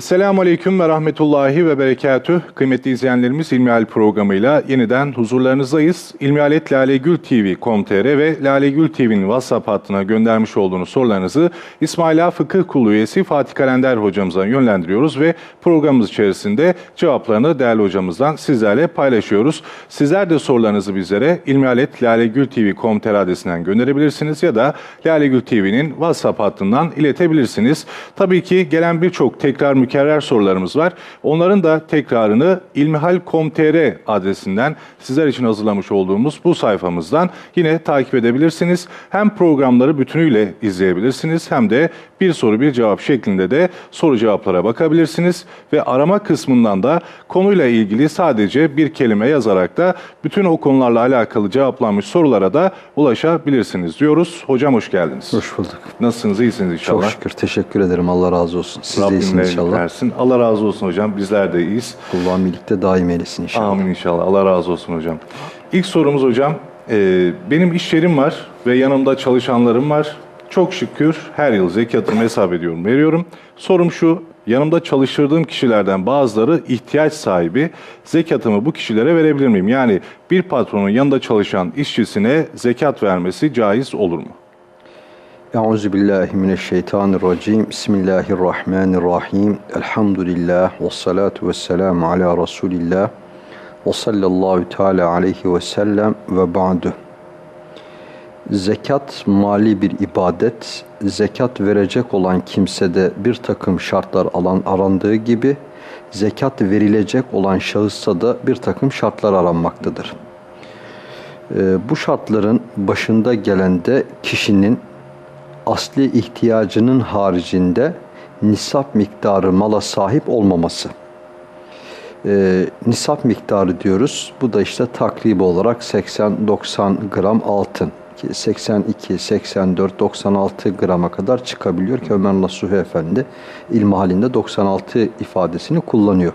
Esselamu Aleyküm ve Rahmetullahi ve Berekatüh. Kıymetli izleyenlerimiz İlmihal programıyla yeniden huzurlarınızdayız. İlmihalet Lalegül TV.com.tr ve Lalegül TV'nin WhatsApp hattına göndermiş olduğunuz sorularınızı İsmaila Fıkıh Kulu üyesi Fatih Kalender hocamıza yönlendiriyoruz ve programımız içerisinde cevaplarını değerli hocamızdan sizlerle paylaşıyoruz. Sizler de sorularınızı bizlere İlmihalet Lalegül TV.com.tr adresinden gönderebilirsiniz ya da Lalegül TV'nin WhatsApp hattından iletebilirsiniz. Tabii ki gelen birçok tekrar mükerrer sorularımız var. Onların da tekrarını ilmihal.com.tr adresinden sizler için hazırlamış olduğumuz bu sayfamızdan yine takip edebilirsiniz. Hem programları bütünüyle izleyebilirsiniz hem de bir soru bir cevap şeklinde de soru cevaplara bakabilirsiniz. Ve arama kısmından da konuyla ilgili sadece bir kelime yazarak da bütün o konularla alakalı cevaplanmış sorulara da ulaşabilirsiniz diyoruz. Hocam hoş geldiniz. Hoş bulduk. Nasılsınız? İyisiniz inşallah. Çok şükür. Teşekkür ederim. Allah razı olsun. Siz de iyisiniz inşallah. Versin. Allah razı olsun hocam. Bizler de iyiyiz. Allah'ın birlikte daim eylesin inşallah. Amin inşallah. Allah razı olsun hocam. İlk sorumuz hocam. e, benim iş yerim var ve yanımda çalışanlarım var. Çok şükür her yıl zekatımı hesap ediyorum, veriyorum. Sorum şu, yanımda çalıştırdığım kişilerden bazıları ihtiyaç sahibi. Zekatımı bu kişilere verebilir miyim? Yani bir patronun yanında çalışan işçisine zekat vermesi caiz olur mu? Euzu billahi mineşşeytanirracim. Bismillahirrahmanirrahim. Elhamdülillah ve salatu vesselamü ala Resulillah. Ve sallallahu teala aleyhi ve sellem ve ba'du. Zekat mali bir ibadet. Zekat verecek olan kimsede bir takım şartlar alan arandığı gibi zekat verilecek olan şahısta da bir takım şartlar aranmaktadır. Ee, bu şartların başında gelen de kişinin asli ihtiyacının haricinde nisap miktarı mala sahip olmaması. Ee, nisap miktarı diyoruz. Bu da işte takrib olarak 80-90 gram altın. Ki 82, 84, 96 grama kadar çıkabiliyor ki Ömer Nasuhi Efendi ilmi halinde 96 ifadesini kullanıyor.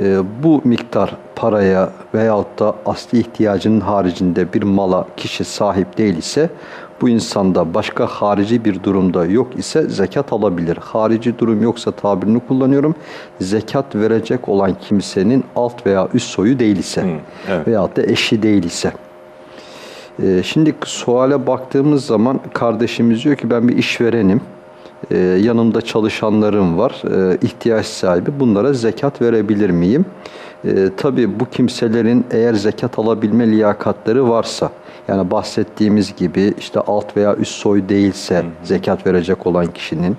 Ee, bu miktar paraya veyahut da asli ihtiyacının haricinde bir mala kişi sahip değil ise bu insanda başka harici bir durumda yok ise zekat alabilir. Harici durum yoksa tabirini kullanıyorum. Zekat verecek olan kimsenin alt veya üst soyu değil ise evet. veyahut da eşi değil ise. Ee, şimdi suale baktığımız zaman kardeşimiz diyor ki ben bir işverenim. Ee, yanımda çalışanlarım var. Ee, ihtiyaç sahibi. Bunlara zekat verebilir miyim? Ee, tabii bu kimselerin eğer zekat alabilme liyakatları varsa yani bahsettiğimiz gibi işte alt veya üst soy değilse zekat verecek olan kişinin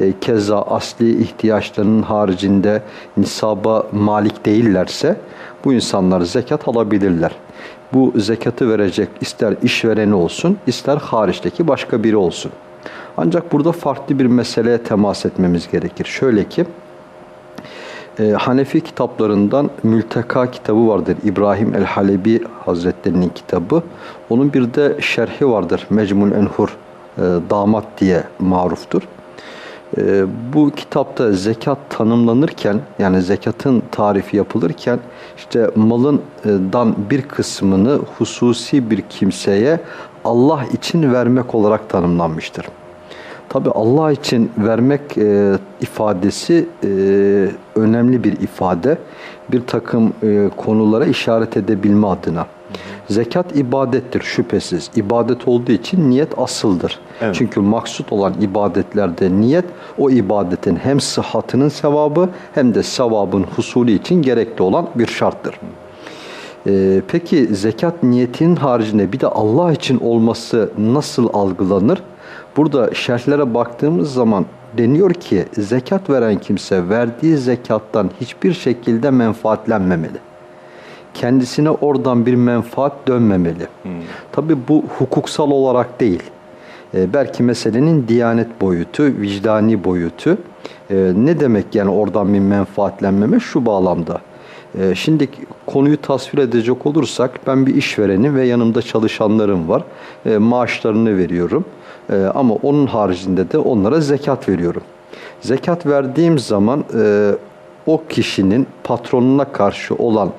e, keza asli ihtiyaçlarının haricinde nisaba malik değillerse bu insanlar zekat alabilirler. Bu zekatı verecek ister işvereni olsun ister hariçteki başka biri olsun. Ancak burada farklı bir meseleye temas etmemiz gerekir. Şöyle ki e, Hanefi kitaplarından Mülteka kitabı vardır. İbrahim el-Halebi Hazretlerinin kitabı. Onun bir de şerhi vardır. Mecmul Enhur e, damat diye maruftur. E, bu kitapta zekat tanımlanırken yani zekatın tarifi yapılırken işte malından bir kısmını hususi bir kimseye Allah için vermek olarak tanımlanmıştır. Tabi Allah için vermek e, ifadesi e, önemli bir ifade. Bir takım e, konulara işaret edebilme adına. Zekat ibadettir şüphesiz. İbadet olduğu için niyet asıldır. Evet. Çünkü maksut olan ibadetlerde niyet o ibadetin hem sıhhatının sevabı hem de sevabın husulü için gerekli olan bir şarttır. Ee, peki zekat niyetinin haricinde bir de Allah için olması nasıl algılanır? Burada şerhlere baktığımız zaman deniyor ki zekat veren kimse verdiği zekattan hiçbir şekilde menfaatlenmemeli. Kendisine oradan bir menfaat dönmemeli. Tabi bu hukuksal olarak değil. Ee, belki meselenin diyanet boyutu, vicdani boyutu. Ee, ne demek yani oradan bir menfaatlenmeme? Şu bağlamda. Ee, şimdi konuyu tasvir edecek olursak ben bir işverenim ve yanımda çalışanlarım var. Ee, maaşlarını veriyorum. Ee, ama onun haricinde de onlara zekat veriyorum. Zekat verdiğim zaman e, o kişinin patronuna karşı olan e,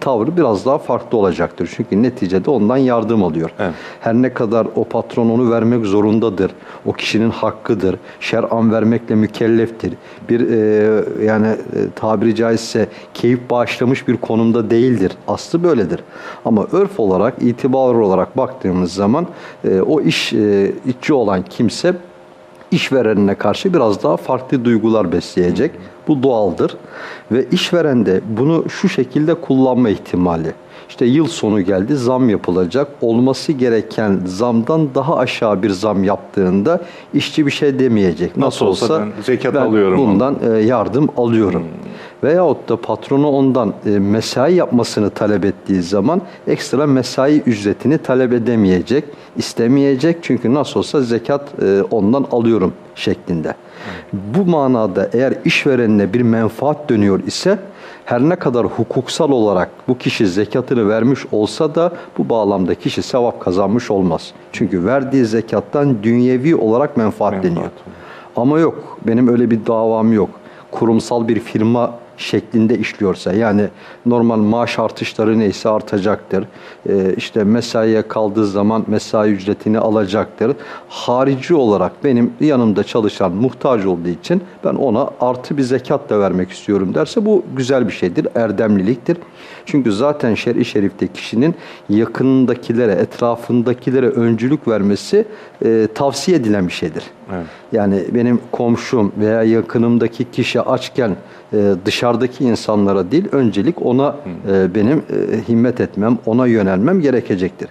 tavrı biraz daha farklı olacaktır. Çünkü neticede ondan yardım alıyor. Evet. Her ne kadar o patron onu vermek zorundadır. O kişinin hakkıdır. Şer'an vermekle mükelleftir. Bir e, yani e, tabiri caizse keyif bağışlamış bir konumda değildir. Aslı böyledir. Ama örf olarak, itibar olarak baktığımız zaman e, o iş e, içi olan kimse işverenine karşı biraz daha farklı duygular besleyecek. Bu doğaldır. Ve işveren de bunu şu şekilde kullanma ihtimali. İşte yıl sonu geldi zam yapılacak. Olması gereken zamdan daha aşağı bir zam yaptığında işçi bir şey demeyecek. Nasıl olsa ben zekat alıyorum Hmm. Bundan e, yardım alıyorum. Veyahut da patronu ondan e, mesai yapmasını talep ettiği zaman ekstra mesai ücretini talep edemeyecek, istemeyecek. Çünkü nasıl olsa zekat e, ondan alıyorum şeklinde. Bu manada eğer işverenine bir menfaat dönüyor ise her ne kadar hukuksal olarak bu kişi zekatını vermiş olsa da bu bağlamda kişi sevap kazanmış olmaz. Çünkü verdiği zekattan dünyevi olarak menfaat, Menfaat. deniyor. Ama yok benim öyle bir davam yok. Kurumsal bir firma şeklinde işliyorsa yani normal maaş artışları neyse artacaktır. Ee, işte mesaiye kaldığı zaman mesai ücretini alacaktır. Harici olarak benim yanımda çalışan muhtaç olduğu için ben ona artı bir zekat da vermek istiyorum derse bu güzel bir şeydir, erdemliliktir. Çünkü zaten şer'i şerifte kişinin yakınındakilere, etrafındakilere öncülük vermesi e, tavsiye edilen bir şeydir. Evet. Yani benim komşum veya yakınımdaki kişi açken e, dışarıdaki insanlara değil öncelik ona e, benim e, himmet etmem, ona yönelmem gerekecektir.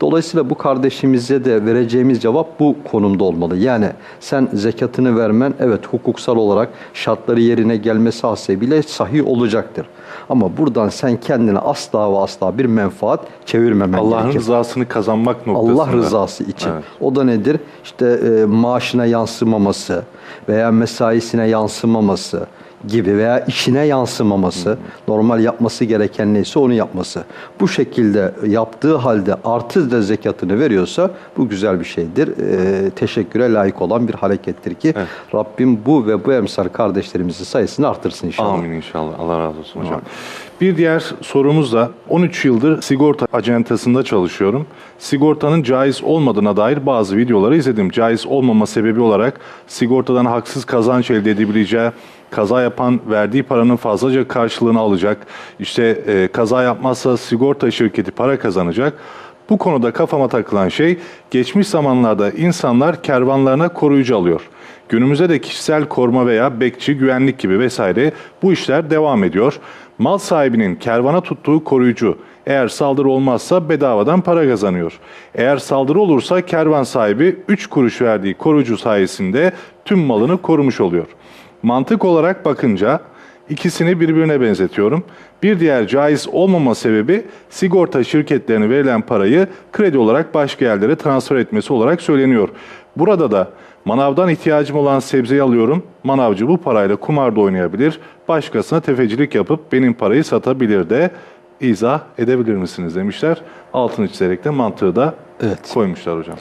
Dolayısıyla bu kardeşimize de vereceğimiz cevap bu konumda olmalı. Yani sen zekatını vermen evet hukuksal olarak şartları yerine gelmesi hasebiyle sahih olacaktır. Ama buradan sen kendine asla ve asla bir menfaat çevirmemen Allah'ın gerekir. rızasını kazanmak noktasında. Allah rızası için. Evet. O da nedir? İşte e, maaşına yansımaması veya mesaisine yansımaması gibi veya işine yansımaması, normal yapması gereken neyse onu yapması. Bu şekilde yaptığı halde artı da zekatını veriyorsa bu güzel bir şeydir. E, teşekküre layık olan bir harekettir ki Evet. Rabbim bu ve bu emsal kardeşlerimizin sayısını artırsın inşallah. Amin inşallah. Allah razı olsun hocam. Bir diğer sorumuz da 13 yıldır sigorta acentasında çalışıyorum. Sigortanın caiz olmadığına dair bazı videoları izledim. Caiz olmama sebebi olarak sigortadan haksız kazanç elde edebileceği, kaza yapan verdiği paranın fazlaca karşılığını alacak. İşte e, kaza yapmazsa sigorta şirketi para kazanacak. Bu konuda kafama takılan şey geçmiş zamanlarda insanlar kervanlarına koruyucu alıyor. Günümüzde de kişisel koruma veya bekçi, güvenlik gibi vesaire bu işler devam ediyor. Mal sahibinin kervana tuttuğu koruyucu eğer saldırı olmazsa bedavadan para kazanıyor. Eğer saldırı olursa kervan sahibi 3 kuruş verdiği koruyucu sayesinde tüm malını korumuş oluyor. Mantık olarak bakınca İkisini birbirine benzetiyorum. Bir diğer caiz olmama sebebi sigorta şirketlerine verilen parayı kredi olarak başka yerlere transfer etmesi olarak söyleniyor. Burada da manavdan ihtiyacım olan sebzeyi alıyorum. Manavcı bu parayla kumarda oynayabilir. Başkasına tefecilik yapıp benim parayı satabilir de izah edebilir misiniz demişler. Altını çizerek de mantığı da Evet. koymuşlar hocam.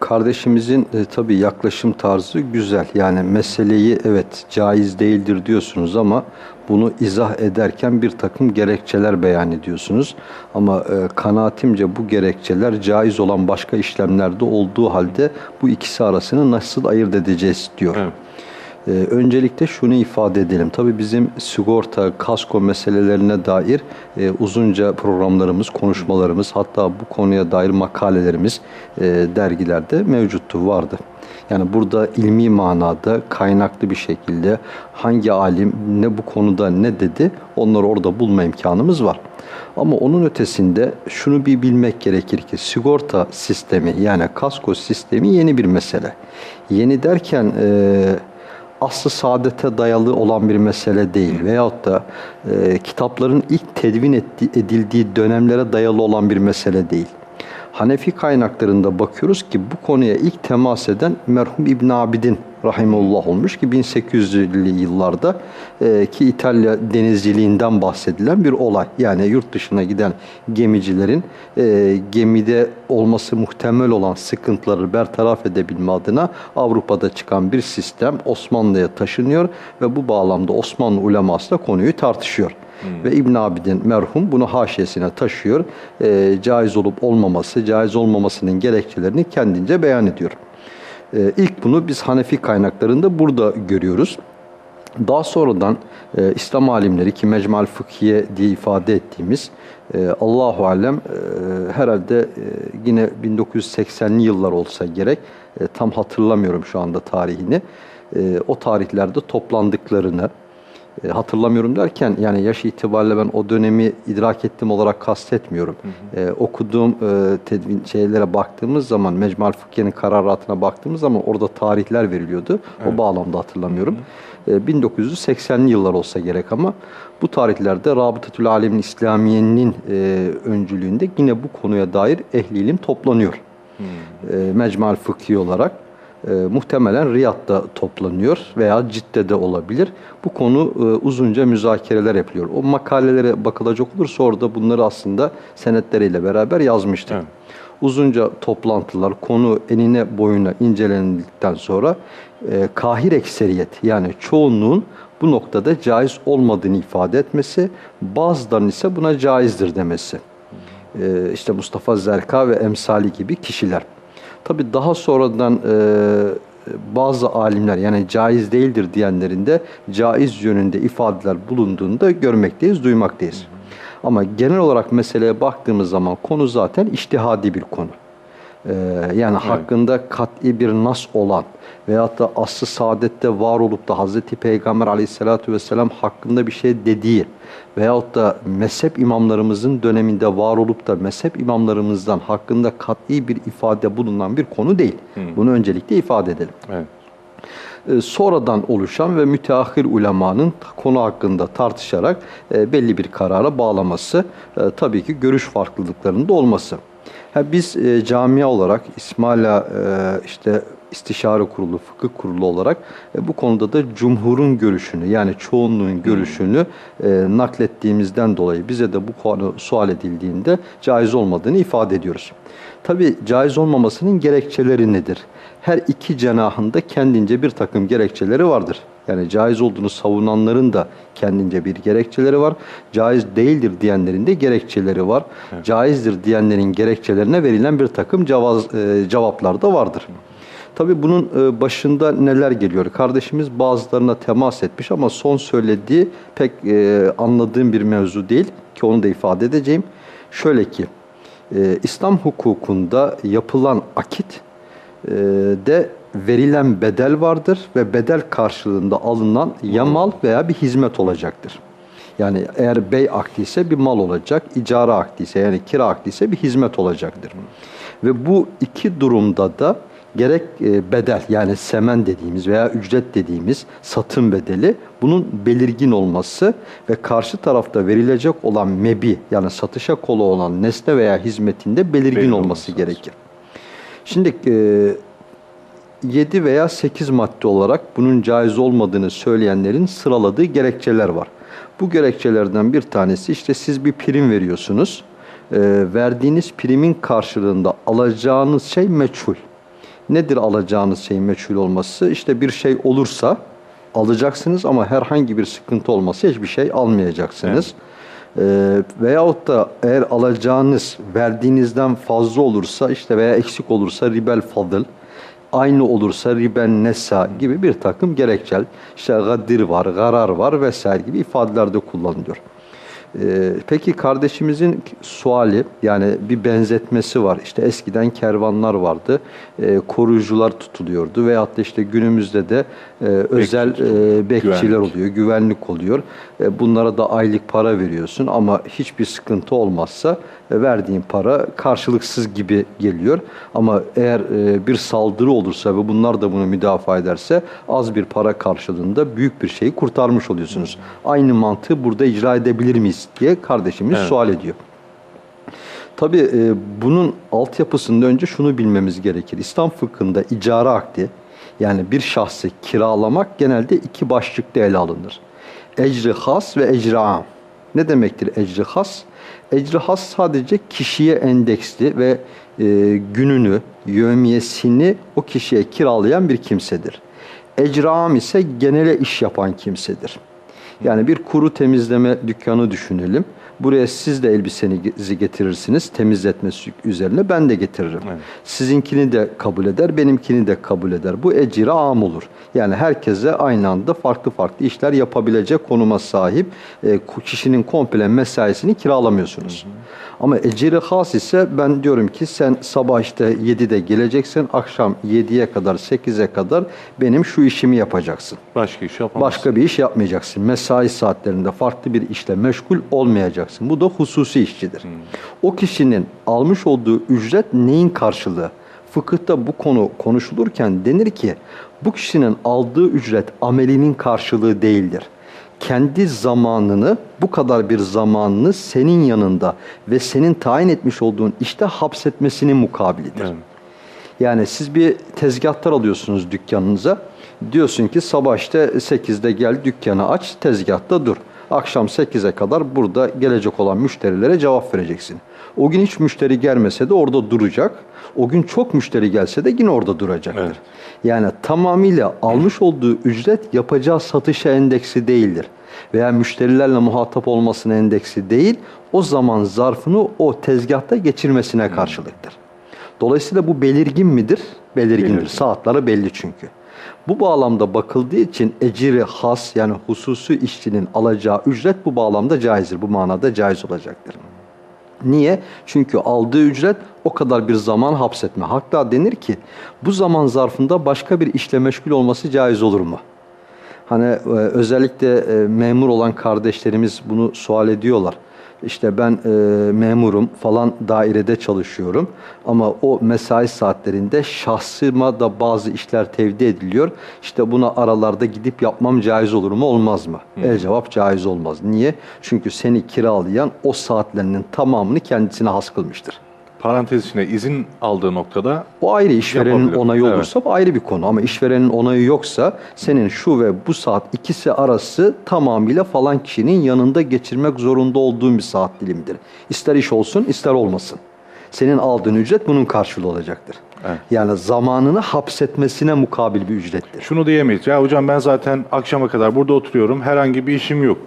Kardeşimizin e, tabii yaklaşım tarzı güzel. Yani meseleyi evet caiz değildir diyorsunuz ama bunu izah ederken bir takım gerekçeler beyan ediyorsunuz. Ama e, kanaatimce bu gerekçeler caiz olan başka işlemlerde olduğu halde bu ikisi arasını nasıl ayırt edeceğiz diyor. Evet. Ee, öncelikle şunu ifade edelim. Tabii bizim sigorta, kasko meselelerine dair e, uzunca programlarımız, konuşmalarımız, hatta bu konuya dair makalelerimiz e, dergilerde mevcuttu, vardı. Yani burada ilmi manada kaynaklı bir şekilde hangi alim ne bu konuda ne dedi onları orada bulma imkanımız var. Ama onun ötesinde şunu bir bilmek gerekir ki sigorta sistemi yani kasko sistemi yeni bir mesele. Yeni derken e, aslı saadete dayalı olan bir mesele değil veyahut da e, kitapların ilk tedvin etti- edildiği dönemlere dayalı olan bir mesele değil. Hanefi kaynaklarında bakıyoruz ki bu konuya ilk temas eden merhum İbn Abidin rahimullah olmuş ki 1800'lü yıllarda e, ki İtalya denizciliğinden bahsedilen bir olay. Yani yurt dışına giden gemicilerin e, gemide olması muhtemel olan sıkıntıları bertaraf edebilme adına Avrupa'da çıkan bir sistem Osmanlı'ya taşınıyor ve bu bağlamda Osmanlı uleması da konuyu tartışıyor. Ve İbn Abidin merhum bunu haşiyesine taşıyor. E, caiz olup olmaması, caiz olmamasının gerekçelerini kendince beyan ediyor. E, ilk bunu biz Hanefi kaynaklarında burada görüyoruz. Daha sonradan e, İslam alimleri ki Mecmal Fıkhiye diye ifade ettiğimiz e, Allahu alem e, herhalde e, yine 1980'li yıllar olsa gerek e, tam hatırlamıyorum şu anda tarihini. E, o tarihlerde toplandıklarını e, hatırlamıyorum derken yani yaş itibariyle ben o dönemi idrak ettim olarak kastetmiyorum. E, okuduğum e, tedvin şeylere baktığımız zaman Mecmal Fıkhiye'nin kararatına baktığımız zaman orada tarihler veriliyordu. O bağlamda hatırlamıyorum. E, 1980'li yıllar olsa gerek ama bu tarihlerde Rabıtatül Alemin İslamiye'nin e, öncülüğünde yine bu konuya dair ehli ilim toplanıyor. E, Mecmal Fıkhi olarak e, muhtemelen Riyad'da toplanıyor veya Cidde'de olabilir. Bu konu e, uzunca müzakereler yapılıyor. O makalelere bakılacak olursa orada bunları aslında senetleriyle beraber yazmıştık. Evet. Uzunca toplantılar, konu enine boyuna incelendikten sonra e, kahir ekseriyet yani çoğunluğun bu noktada caiz olmadığını ifade etmesi, bazılarının ise buna caizdir demesi. E, işte Mustafa Zerka ve emsali gibi kişiler. Tabi daha sonradan e, bazı alimler yani caiz değildir diyenlerin de caiz yönünde ifadeler bulunduğunda görmekteyiz, duymaktayız. Ama genel olarak meseleye baktığımız zaman konu zaten iştihadi bir konu. Ee, yani hakkında kat'i bir nas olan veyahut da aslı saadette var olup da Hazreti Peygamber aleyhissalatü vesselam hakkında bir şey dediği veyahut da mezhep imamlarımızın döneminde var olup da mezhep imamlarımızdan hakkında kat'i bir ifade bulunan bir konu değil. Bunu öncelikle ifade edelim. Evet. E, sonradan oluşan ve müteahhir ulemanın konu hakkında tartışarak e, belli bir karara bağlaması e, tabii ki görüş farklılıklarında olması. Ha, biz e, camia olarak İsmaila e, işte istişare kurulu, fıkıh kurulu olarak e, bu konuda da cumhurun görüşünü yani çoğunluğun görüşünü e, naklettiğimizden dolayı bize de bu konu sual edildiğinde caiz olmadığını ifade ediyoruz. Tabi caiz olmamasının gerekçeleri nedir? Her iki cenahında kendince bir takım gerekçeleri vardır. Yani caiz olduğunu savunanların da kendince bir gerekçeleri var. Caiz değildir diyenlerin de gerekçeleri var. Caizdir diyenlerin gerekçelerine verilen bir takım cevaz, e, cevaplar da vardır. Tabi bunun e, başında neler geliyor? Kardeşimiz bazılarına temas etmiş ama son söylediği pek e, anladığım bir mevzu değil ki onu da ifade edeceğim. Şöyle ki e, İslam hukukunda yapılan akit de verilen bedel vardır ve bedel karşılığında alınan ya mal veya bir hizmet olacaktır. Yani eğer bey akdi ise bir mal olacak, icara akdi ise yani kira akdi ise bir hizmet olacaktır. Ve bu iki durumda da gerek e, bedel yani semen dediğimiz veya ücret dediğimiz satın bedeli bunun belirgin olması ve karşı tarafta verilecek olan mebi yani satışa kolu olan nesne veya hizmetinde belirgin Belli olması olması gerekir. Şimdi e, 7 veya 8 madde olarak bunun caiz olmadığını söyleyenlerin sıraladığı gerekçeler var. Bu gerekçelerden bir tanesi işte siz bir prim veriyorsunuz. E, verdiğiniz primin karşılığında alacağınız şey meçhul. Nedir alacağınız şeyin meçhul olması? İşte bir şey olursa alacaksınız ama herhangi bir sıkıntı olması hiçbir şey almayacaksınız. Ee, veyahut da eğer alacağınız verdiğinizden fazla olursa işte veya eksik olursa ribel fadıl aynı olursa riben nesa gibi bir takım gerekçel işte gadir var, garar var vesaire gibi ifadelerde kullanılıyor. Ee, peki kardeşimizin suali yani bir benzetmesi var. İşte eskiden kervanlar vardı. Ee, koruyucular tutuluyordu veyahut da işte günümüzde de e, özel e, bekçiler güvenlik. oluyor, güvenlik oluyor. E, bunlara da aylık para veriyorsun ama hiçbir sıkıntı olmazsa e, verdiğin para karşılıksız gibi geliyor. Ama eğer e, bir saldırı olursa ve bunlar da bunu müdafaa ederse az bir para karşılığında büyük bir şeyi kurtarmış oluyorsunuz. Aynı mantığı burada icra edebilir miyiz diye kardeşimiz Evet. sual ediyor. Tabii e, bunun altyapısında önce şunu bilmemiz gerekir. İslam fıkhında icara akdi Yani bir şahsı kiralamak genelde iki başlıkta ele alınır. Ecri has ve ecri am. Ne demektir ecri has? Ecri has sadece kişiye endeksli ve e, gününü, yövmiyesini o kişiye kiralayan bir kimsedir. Ecri am ise genele iş yapan kimsedir. Yani bir kuru temizleme dükkanı düşünelim. Buraya siz de elbisenizi getirirsiniz temizletmesi üzerine ben de getiririm. Evet. Sizinkini de kabul eder, benimkini de kabul eder. Bu eciri am olur. Yani herkese aynı anda farklı farklı işler yapabilecek konuma sahip e, kişinin komple mesaisini kiralamıyorsunuz. Ama eciri has ise ben diyorum ki sen sabah işte 7'de geleceksin, akşam 7'ye kadar 8'e kadar benim şu işimi yapacaksın. Başka iş yapamaz. Başka bir iş yapmayacaksın. Mesai saatlerinde farklı bir işle meşgul olmayacaksın. Bu da hususi işçidir. O kişinin almış olduğu ücret neyin karşılığı? Fıkıhta bu konu konuşulurken denir ki bu kişinin aldığı ücret amelinin karşılığı değildir. Kendi zamanını, bu kadar bir zamanını senin yanında ve senin tayin etmiş olduğun işte hapsetmesinin mukabilidir. Evet. Yani siz bir tezgahtar alıyorsunuz dükkanınıza. Diyorsun ki sabah işte 8'de gel dükkanı aç, tezgahta dur. Akşam 8'e kadar burada gelecek olan müşterilere cevap vereceksin. O gün hiç müşteri gelmese de orada duracak. O gün çok müşteri gelse de yine orada duracaktır. Evet. Yani tamamıyla almış olduğu ücret yapacağı satışa endeksi değildir. Veya müşterilerle muhatap olmasına endeksi değil, o zaman zarfını o tezgahta geçirmesine karşılıktır. Dolayısıyla bu belirgin midir? Belirgindir. Belirgin. Saatleri belli çünkü. Bu bağlamda bakıldığı için eciri has yani hususi işçinin alacağı ücret bu bağlamda caizdir. Bu manada caiz olacaktır. Niye? Çünkü aldığı ücret o kadar bir zaman hapsetme. Hatta denir ki bu zaman zarfında başka bir işle meşgul olması caiz olur mu? Hani e, özellikle e, memur olan kardeşlerimiz bunu sual ediyorlar. İşte ben e, memurum falan dairede çalışıyorum ama o mesai saatlerinde şahsıma da bazı işler tevdi ediliyor. İşte buna aralarda gidip yapmam caiz olur mu olmaz mı? El cevap caiz olmaz. Niye? Çünkü seni kiralayan o saatlerinin tamamını kendisine has kılmıştır. Parantez içinde izin aldığı noktada O ayrı işverenin Yapabilir. onayı Evet. olursa bu ayrı bir konu ama işverenin onayı yoksa senin şu ve bu saat ikisi arası tamamıyla falan kişinin yanında geçirmek zorunda olduğun bir saat dilimidir. İster iş olsun ister olmasın. Senin aldığın ücret bunun karşılığı olacaktır. Evet. Yani zamanını hapsetmesine mukabil bir ücrettir. şunu diyemeyiz. Ya hocam ben zaten akşama kadar burada oturuyorum. Herhangi bir işim yok.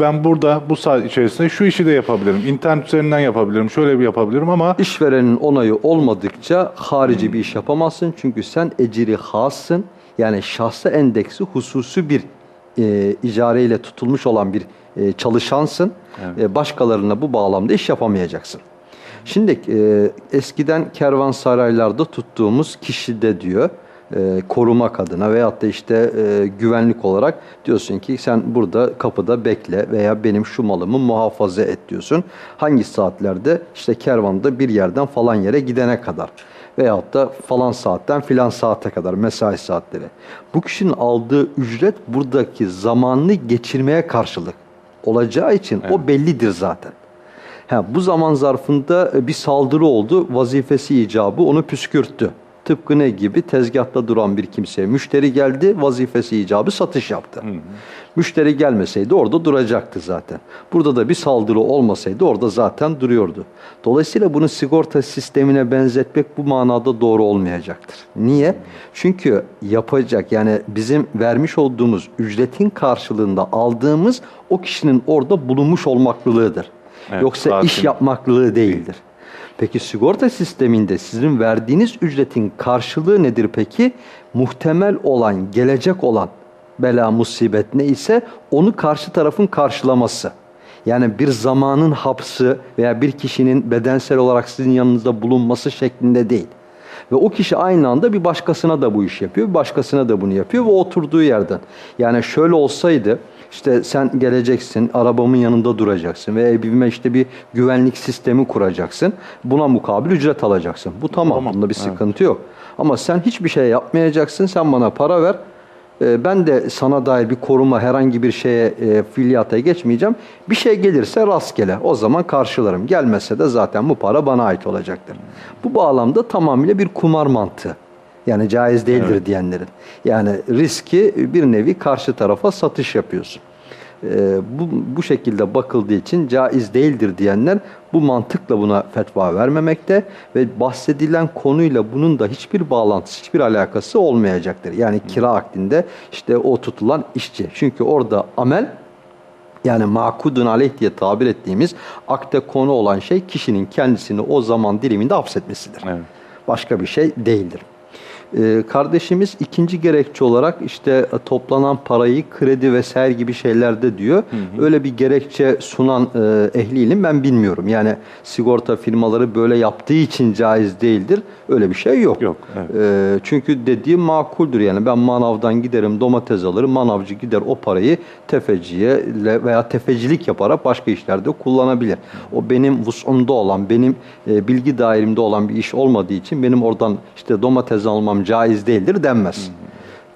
Ben burada bu saat içerisinde şu işi de yapabilirim. İnternet üzerinden yapabilirim. Şöyle bir yapabilirim ama İşverenin onayı olmadıkça harici bir iş yapamazsın. Çünkü sen eciri hassın. Yani şahsa endeksi hususi bir e, icareyle tutulmuş olan bir e, çalışansın. E, başkalarına bu bağlamda iş yapamayacaksın. Şimdi e, eskiden kervansaraylarda tuttuğumuz kişi de diyor e, korumak adına veyahut da işte e, güvenlik olarak diyorsun ki sen burada kapıda bekle veya benim şu malımı muhafaza et diyorsun. Hangi saatlerde işte kervanda bir yerden falan yere gidene kadar veyahut da falan saatten filan saate kadar mesai saatleri. Bu kişinin aldığı ücret buradaki zamanını geçirmeye karşılık olacağı için o bellidir zaten. Ha, bu zaman zarfında e, bir saldırı oldu. Vazifesi icabı onu püskürttü. Tıpkı ne gibi? Tezgahta duran bir kimseye müşteri geldi, vazifesi icabı satış yaptı. Müşteri gelmeseydi orada duracaktı zaten. Burada da bir saldırı olmasaydı orada zaten duruyordu. Dolayısıyla bunu sigorta sistemine benzetmek bu manada doğru olmayacaktır. Niye? Çünkü yapacak yani bizim vermiş olduğumuz ücretin karşılığında aldığımız o kişinin orada bulunmuş olmaklılığıdır. Evet, Yoksa iş saatini- yapmaklılığı değildir. Peki sigorta sisteminde sizin verdiğiniz ücretin karşılığı nedir peki? Muhtemel olan, gelecek olan bela musibet ne ise onu karşı tarafın karşılaması. Yani bir zamanın hapsı veya bir kişinin bedensel olarak sizin yanınızda bulunması şeklinde değil. Ve o kişi aynı anda bir başkasına da bu iş yapıyor, bir başkasına da bunu yapıyor ve oturduğu yerden. Yani şöyle olsaydı işte sen geleceksin, arabamın yanında duracaksın ve evime işte bir güvenlik sistemi kuracaksın. Buna mukabil ücret alacaksın. Bu tamam, Tamam, bunda bir evet. sıkıntı yok. Ama sen hiçbir şey yapmayacaksın, sen bana para ver. Ee, Ben de sana dair bir koruma herhangi bir şeye e, fiiliyata geçmeyeceğim. Bir şey gelirse rastgele o zaman karşılarım. Gelmezse de zaten bu para bana ait olacaktır. Bu bağlamda tamamıyla bir kumar mantığı. Yani caiz değildir diyenlerin. Yani riski bir nevi karşı tarafa satış yapıyorsun. Ee, bu, bu şekilde bakıldığı için caiz değildir diyenler bu mantıkla buna fetva vermemekte ve bahsedilen konuyla bunun da hiçbir bağlantısı, hiçbir alakası olmayacaktır. Yani kira akdinde işte o tutulan işçi. Çünkü orada amel yani makudun aleyh diye tabir ettiğimiz akte konu olan şey kişinin kendisini o zaman diliminde hapsetmesidir. Evet. Başka bir şey değildir. Ee, kardeşimiz ikinci gerekçe olarak işte e, toplanan parayı kredi vesaire gibi şeylerde diyor. Öyle bir gerekçe sunan e, ehli ilim ben bilmiyorum. Yani sigorta firmaları böyle yaptığı için caiz değildir. Öyle bir şey yok. Yok, evet. Ee, çünkü dediğim makuldür yani ben manavdan giderim domates alırım manavcı gider o parayı tefeciye veya tefecilik yaparak başka işlerde kullanabilir. O benim vusumda olan benim e, bilgi dairimde olan bir iş olmadığı için benim oradan işte domates almam caiz değildir denmez.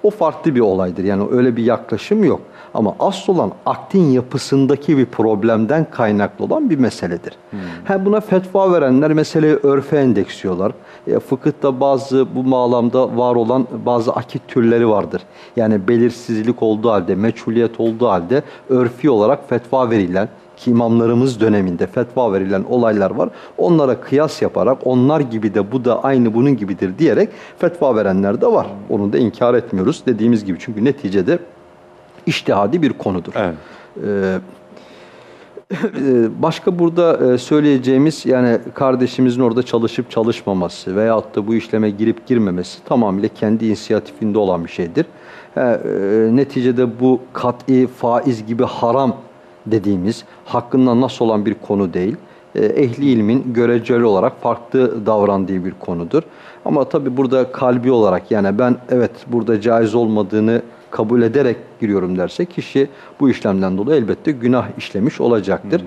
O farklı bir olaydır yani öyle bir yaklaşım yok. Ama asıl olan aktin yapısındaki bir problemden kaynaklı olan bir meseledir. Ha, buna fetva verenler meseleyi örfe endeksiyorlar. E, fıkıhta bazı bu bağlamda var olan bazı akit türleri vardır. Yani belirsizlik olduğu halde, meçhuliyet olduğu halde örfi olarak fetva verilen ki imamlarımız döneminde fetva verilen olaylar var. Onlara kıyas yaparak onlar gibi de bu da aynı bunun gibidir diyerek fetva verenler de var. Onu da inkar etmiyoruz dediğimiz gibi. Çünkü neticede iştihadi bir konudur. Evet. Ee, e, başka burada e, söyleyeceğimiz yani kardeşimizin orada çalışıp çalışmaması veyahut da bu işleme girip girmemesi tamamıyla kendi inisiyatifinde olan bir şeydir. E, neticede bu kat'i faiz gibi haram dediğimiz hakkında nasıl olan bir konu değil. E, Ehli ilmin göreceli olarak farklı davrandığı bir konudur. Ama tabi burada kalbi olarak yani ben evet burada caiz olmadığını kabul ederek giriyorum derse kişi bu işlemden dolayı elbette günah işlemiş olacaktır.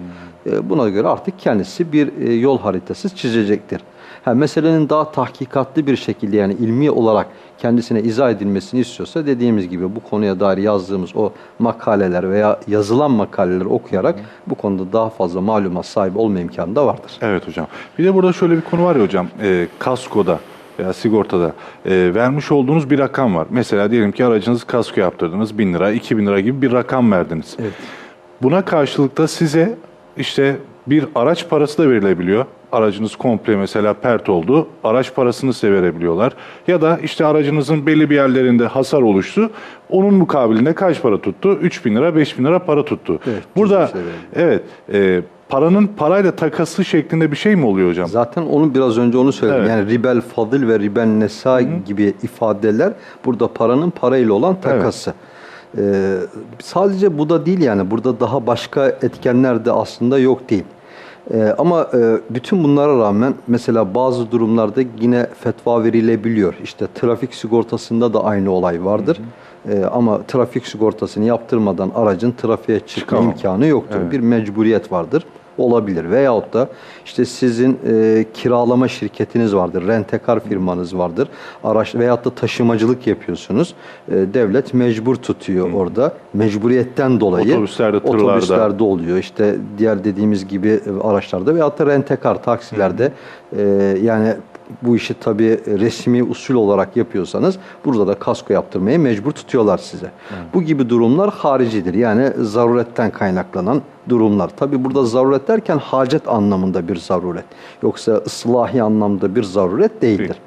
E, Buna göre artık kendisi bir e, yol haritası çizecektir. Ha, meselenin daha tahkikatlı bir şekilde yani ilmi olarak kendisine izah edilmesini istiyorsa dediğimiz gibi bu konuya dair yazdığımız o makaleler veya yazılan makaleleri okuyarak bu konuda daha fazla malumat sahibi olma imkanı da vardır. Evet hocam. Bir de burada şöyle bir konu var ya hocam. E, kaskoda veya sigortada e, vermiş olduğunuz bir rakam var. Mesela diyelim ki aracınızı kasko yaptırdınız 1000 lira, 2000 lira gibi bir rakam verdiniz. Evet. Buna karşılık da size işte bir araç parası da verilebiliyor. Aracınız komple mesela pert oldu. Araç parasını size verebiliyorlar. Ya da işte aracınızın belli bir yerlerinde hasar oluştu. Onun mukabilinde kaç para tuttu? 3000 lira, 5000 lira para tuttu. Evet, Burada şey evet e, paranın parayla takası şeklinde bir şey mi oluyor hocam? Zaten onu biraz önce onu söyledim. Evet. Yani ribel fadıl ve ribel nesa gibi ifadeler burada paranın parayla olan takası. Ee, sadece bu da değil yani burada daha başka etkenler de aslında yok değil. Ee, ama e, bütün bunlara rağmen mesela bazı durumlarda yine fetva verilebiliyor. İşte trafik sigortasında da aynı olay vardır. Ee, ama trafik sigortasını yaptırmadan aracın trafiğe çıkma Çıkamam. imkanı yoktur. Evet. Bir mecburiyet vardır olabilir. Veyahut da işte sizin e, kiralama şirketiniz vardır, rentekar firmanız vardır. Araç veyahut da taşımacılık yapıyorsunuz. E, devlet mecbur tutuyor orada. Mecburiyetten dolayı Otobüslerde, tırlarda. otobüslerde oluyor. İşte diğer dediğimiz gibi araçlarda veyahut da rentekar taksilerde e, yani bu işi tabii resmi usul olarak yapıyorsanız burada da kasko yaptırmaya mecbur tutuyorlar size. Bu gibi durumlar haricidir. Yani zaruretten kaynaklanan durumlar. Tabii burada zaruret derken hacet anlamında bir zaruret. Yoksa ıslahi anlamda bir zaruret değildir. Değil.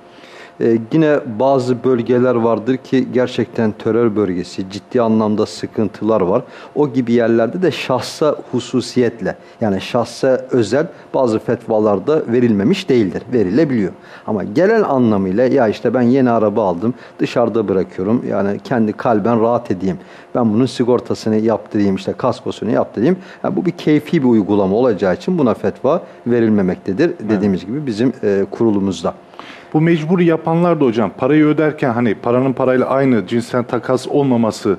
Ee, yine bazı bölgeler vardır ki gerçekten terör bölgesi, ciddi anlamda sıkıntılar var. O gibi yerlerde de şahsa hususiyetle yani şahsa özel bazı fetvalarda verilmemiş değildir. Verilebiliyor. Ama genel anlamıyla ya işte ben yeni araba aldım dışarıda bırakıyorum yani kendi kalben rahat edeyim. Ben bunun sigortasını yaptırayım işte kaskosunu yaptırayım. Yani bu bir keyfi bir uygulama olacağı için buna fetva verilmemektedir. Dediğimiz gibi bizim e, kurulumuzda. Bu mecburi yapanlar da hocam parayı öderken hani paranın parayla aynı cinsten takas olmaması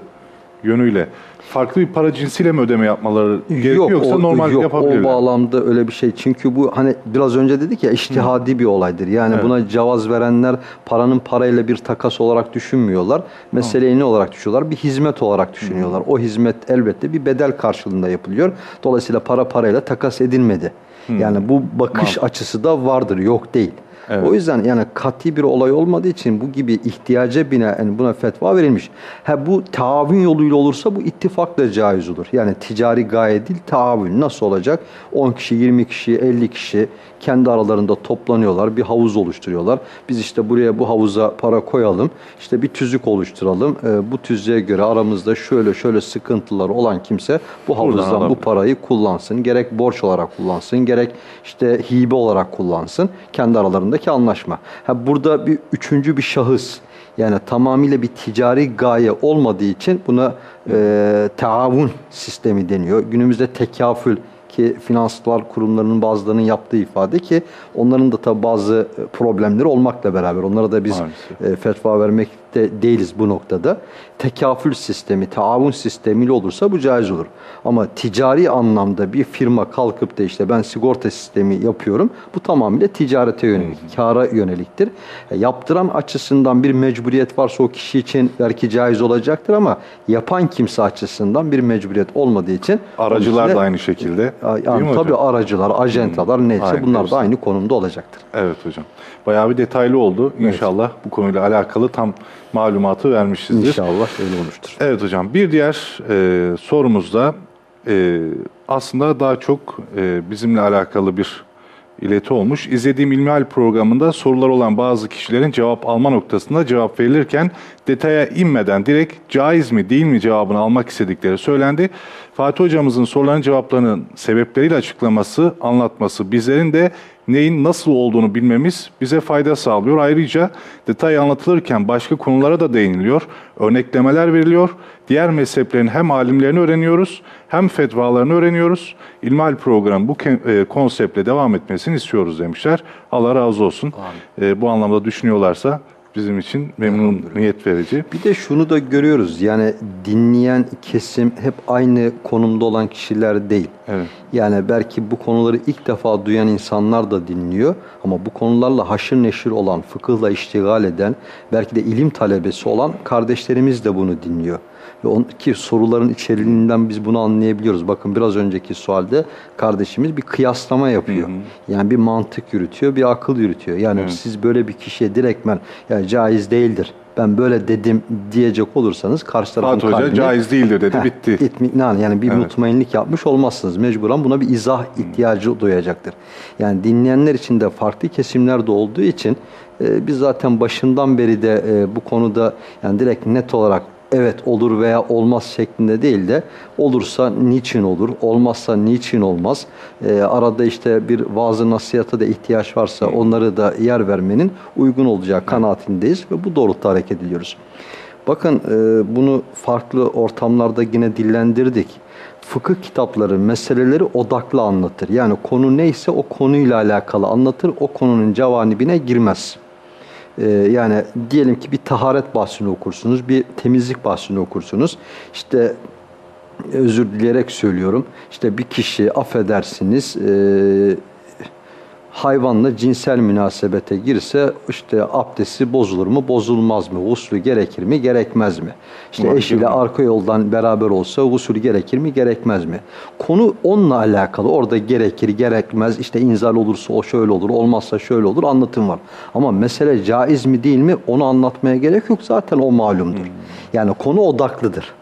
yönüyle farklı bir para cinsiyle mi ödeme yapmaları gerekiyor yoksa o, normal yok, yapabilirler? o bağlamda öyle bir şey. Çünkü bu hani biraz önce dedik ya iştihadi bir olaydır. Yani buna cevaz verenler paranın parayla bir takas olarak düşünmüyorlar. Meseleyi ne olarak düşünüyorlar? Bir hizmet olarak düşünüyorlar. O hizmet elbette bir bedel karşılığında yapılıyor. Dolayısıyla para parayla takas edilmedi. Yani bu bakış açısı da vardır, yok değil. Evet. O yüzden yani kat'i bir olay olmadığı için bu gibi ihtiyaca binaen buna fetva verilmiş. Ha bu taavün yoluyla olursa bu ittifakla caiz olur. Yani ticari gaye değil taavün nasıl olacak? 10 kişi, 20 kişi, 50 kişi kendi aralarında toplanıyorlar. Bir havuz oluşturuyorlar. Biz işte buraya bu havuza para koyalım. işte bir tüzük oluşturalım. Ee, bu tüzüğe göre aramızda şöyle şöyle sıkıntılar olan kimse bu havuzdan bu parayı kullansın. Gerek borç olarak kullansın, gerek işte hibe olarak kullansın. Kendi aralarındaki anlaşma. Ha burada bir üçüncü bir şahıs yani tamamıyla bir ticari gaye olmadığı için buna e, taavun sistemi deniyor. Günümüzde tekafül ki finansal kurumlarının bazılarının yaptığı ifade ki onların da tabi bazı e, problemleri olmakla beraber onlara da biz Maalesef. e, fetva vermekte değiliz bu noktada. Tekafül sistemi, taavun sistemiyle olursa bu caiz olur. Ama ticari anlamda bir firma kalkıp da işte ben sigorta sistemi yapıyorum. Bu tamamıyla ticarete yönelik, kâra yöneliktir. E, yaptıran açısından bir mecburiyet varsa o kişi için belki caiz olacaktır ama yapan kimse açısından bir mecburiyet olmadığı için Aracılar onun da içinde- aynı şekilde. yani değil mi tabii hocam? aracılar, ajentalar neyse Aynen, bunlar hepsi. da aynı konumda olacaktır. Evet hocam. Bayağı bir detaylı oldu. İnşallah bu konuyla alakalı tam malumatı vermişizdir. İnşallah öyle olmuştur. Evet hocam bir diğer e, sorumuz da e, aslında daha çok e, bizimle alakalı bir ileti olmuş. İzlediğim İlmihal programında sorular olan bazı kişilerin cevap alma noktasında cevap verilirken detaya inmeden direkt caiz mi değil mi cevabını almak istedikleri söylendi. Fatih hocamızın soruların cevaplarının sebepleriyle açıklaması, anlatması bizlerin de neyin nasıl olduğunu bilmemiz bize fayda sağlıyor. Ayrıca detay anlatılırken başka konulara da değiniliyor. Örneklemeler veriliyor. Diğer mezheplerin hem alimlerini öğreniyoruz hem fetvalarını öğreniyoruz. İlmihal programı bu e, konseptle devam etmesini istiyoruz demişler. Allah razı olsun. E, bu anlamda düşünüyorlarsa bizim için memnuniyet verici. Bir de şunu da görüyoruz yani dinleyen kesim hep aynı konumda olan kişiler değil. Evet. Yani belki bu konuları ilk defa duyan insanlar da dinliyor ama bu konularla haşır neşir olan, fıkıhla iştigal eden, belki de ilim talebesi olan kardeşlerimiz de bunu dinliyor. Ve on, ki soruların içeriğinden biz bunu anlayabiliyoruz. Bakın biraz önceki sualde kardeşimiz bir kıyaslama yapıyor. Yani bir mantık yürütüyor, bir akıl yürütüyor. Yani siz böyle bir kişiye direktmen ya caiz değildir. Ben böyle dedim diyecek olursanız karşı tarafın Fatih Hoca kalbine caiz değildir dedi Heh, bitti. İtminan yani bir Evet. mutmainlik yapmış olmazsınız. Mecburen buna bir izah ihtiyacı duyacaktır. Yani dinleyenler için de farklı kesimler de olduğu için e, biz zaten başından beri de e, bu konuda yani direkt net olarak evet olur veya olmaz şeklinde değil de olursa niçin olur, olmazsa niçin olmaz. E, arada işte bir vaazı nasihata da ihtiyaç varsa onları da yer vermenin uygun olacağı kanaatindeyiz ve bu doğrultuda hareket ediyoruz. Bakın e, bunu farklı ortamlarda yine dillendirdik. Fıkıh kitapları meseleleri odaklı anlatır. Yani konu neyse o konuyla alakalı anlatır. O konunun cevanibine girmez. E, yani diyelim ki bir taharet bahsini okursunuz, bir temizlik bahsini okursunuz. İşte özür dileyerek söylüyorum. İşte bir kişi affedersiniz e, hayvanla cinsel münasebete girse işte abdesti bozulur mu bozulmaz mı? Gusül gerekir mi gerekmez mi? İşte Var, eşiyle mi? arka yoldan beraber olsa gusül gerekir mi gerekmez mi? Konu onunla alakalı. Orada gerekir gerekmez işte inzal olursa o şöyle olur olmazsa şöyle olur anlatım var. Ama mesele caiz mi değil mi onu anlatmaya gerek yok zaten o malumdur. Yani konu odaklıdır.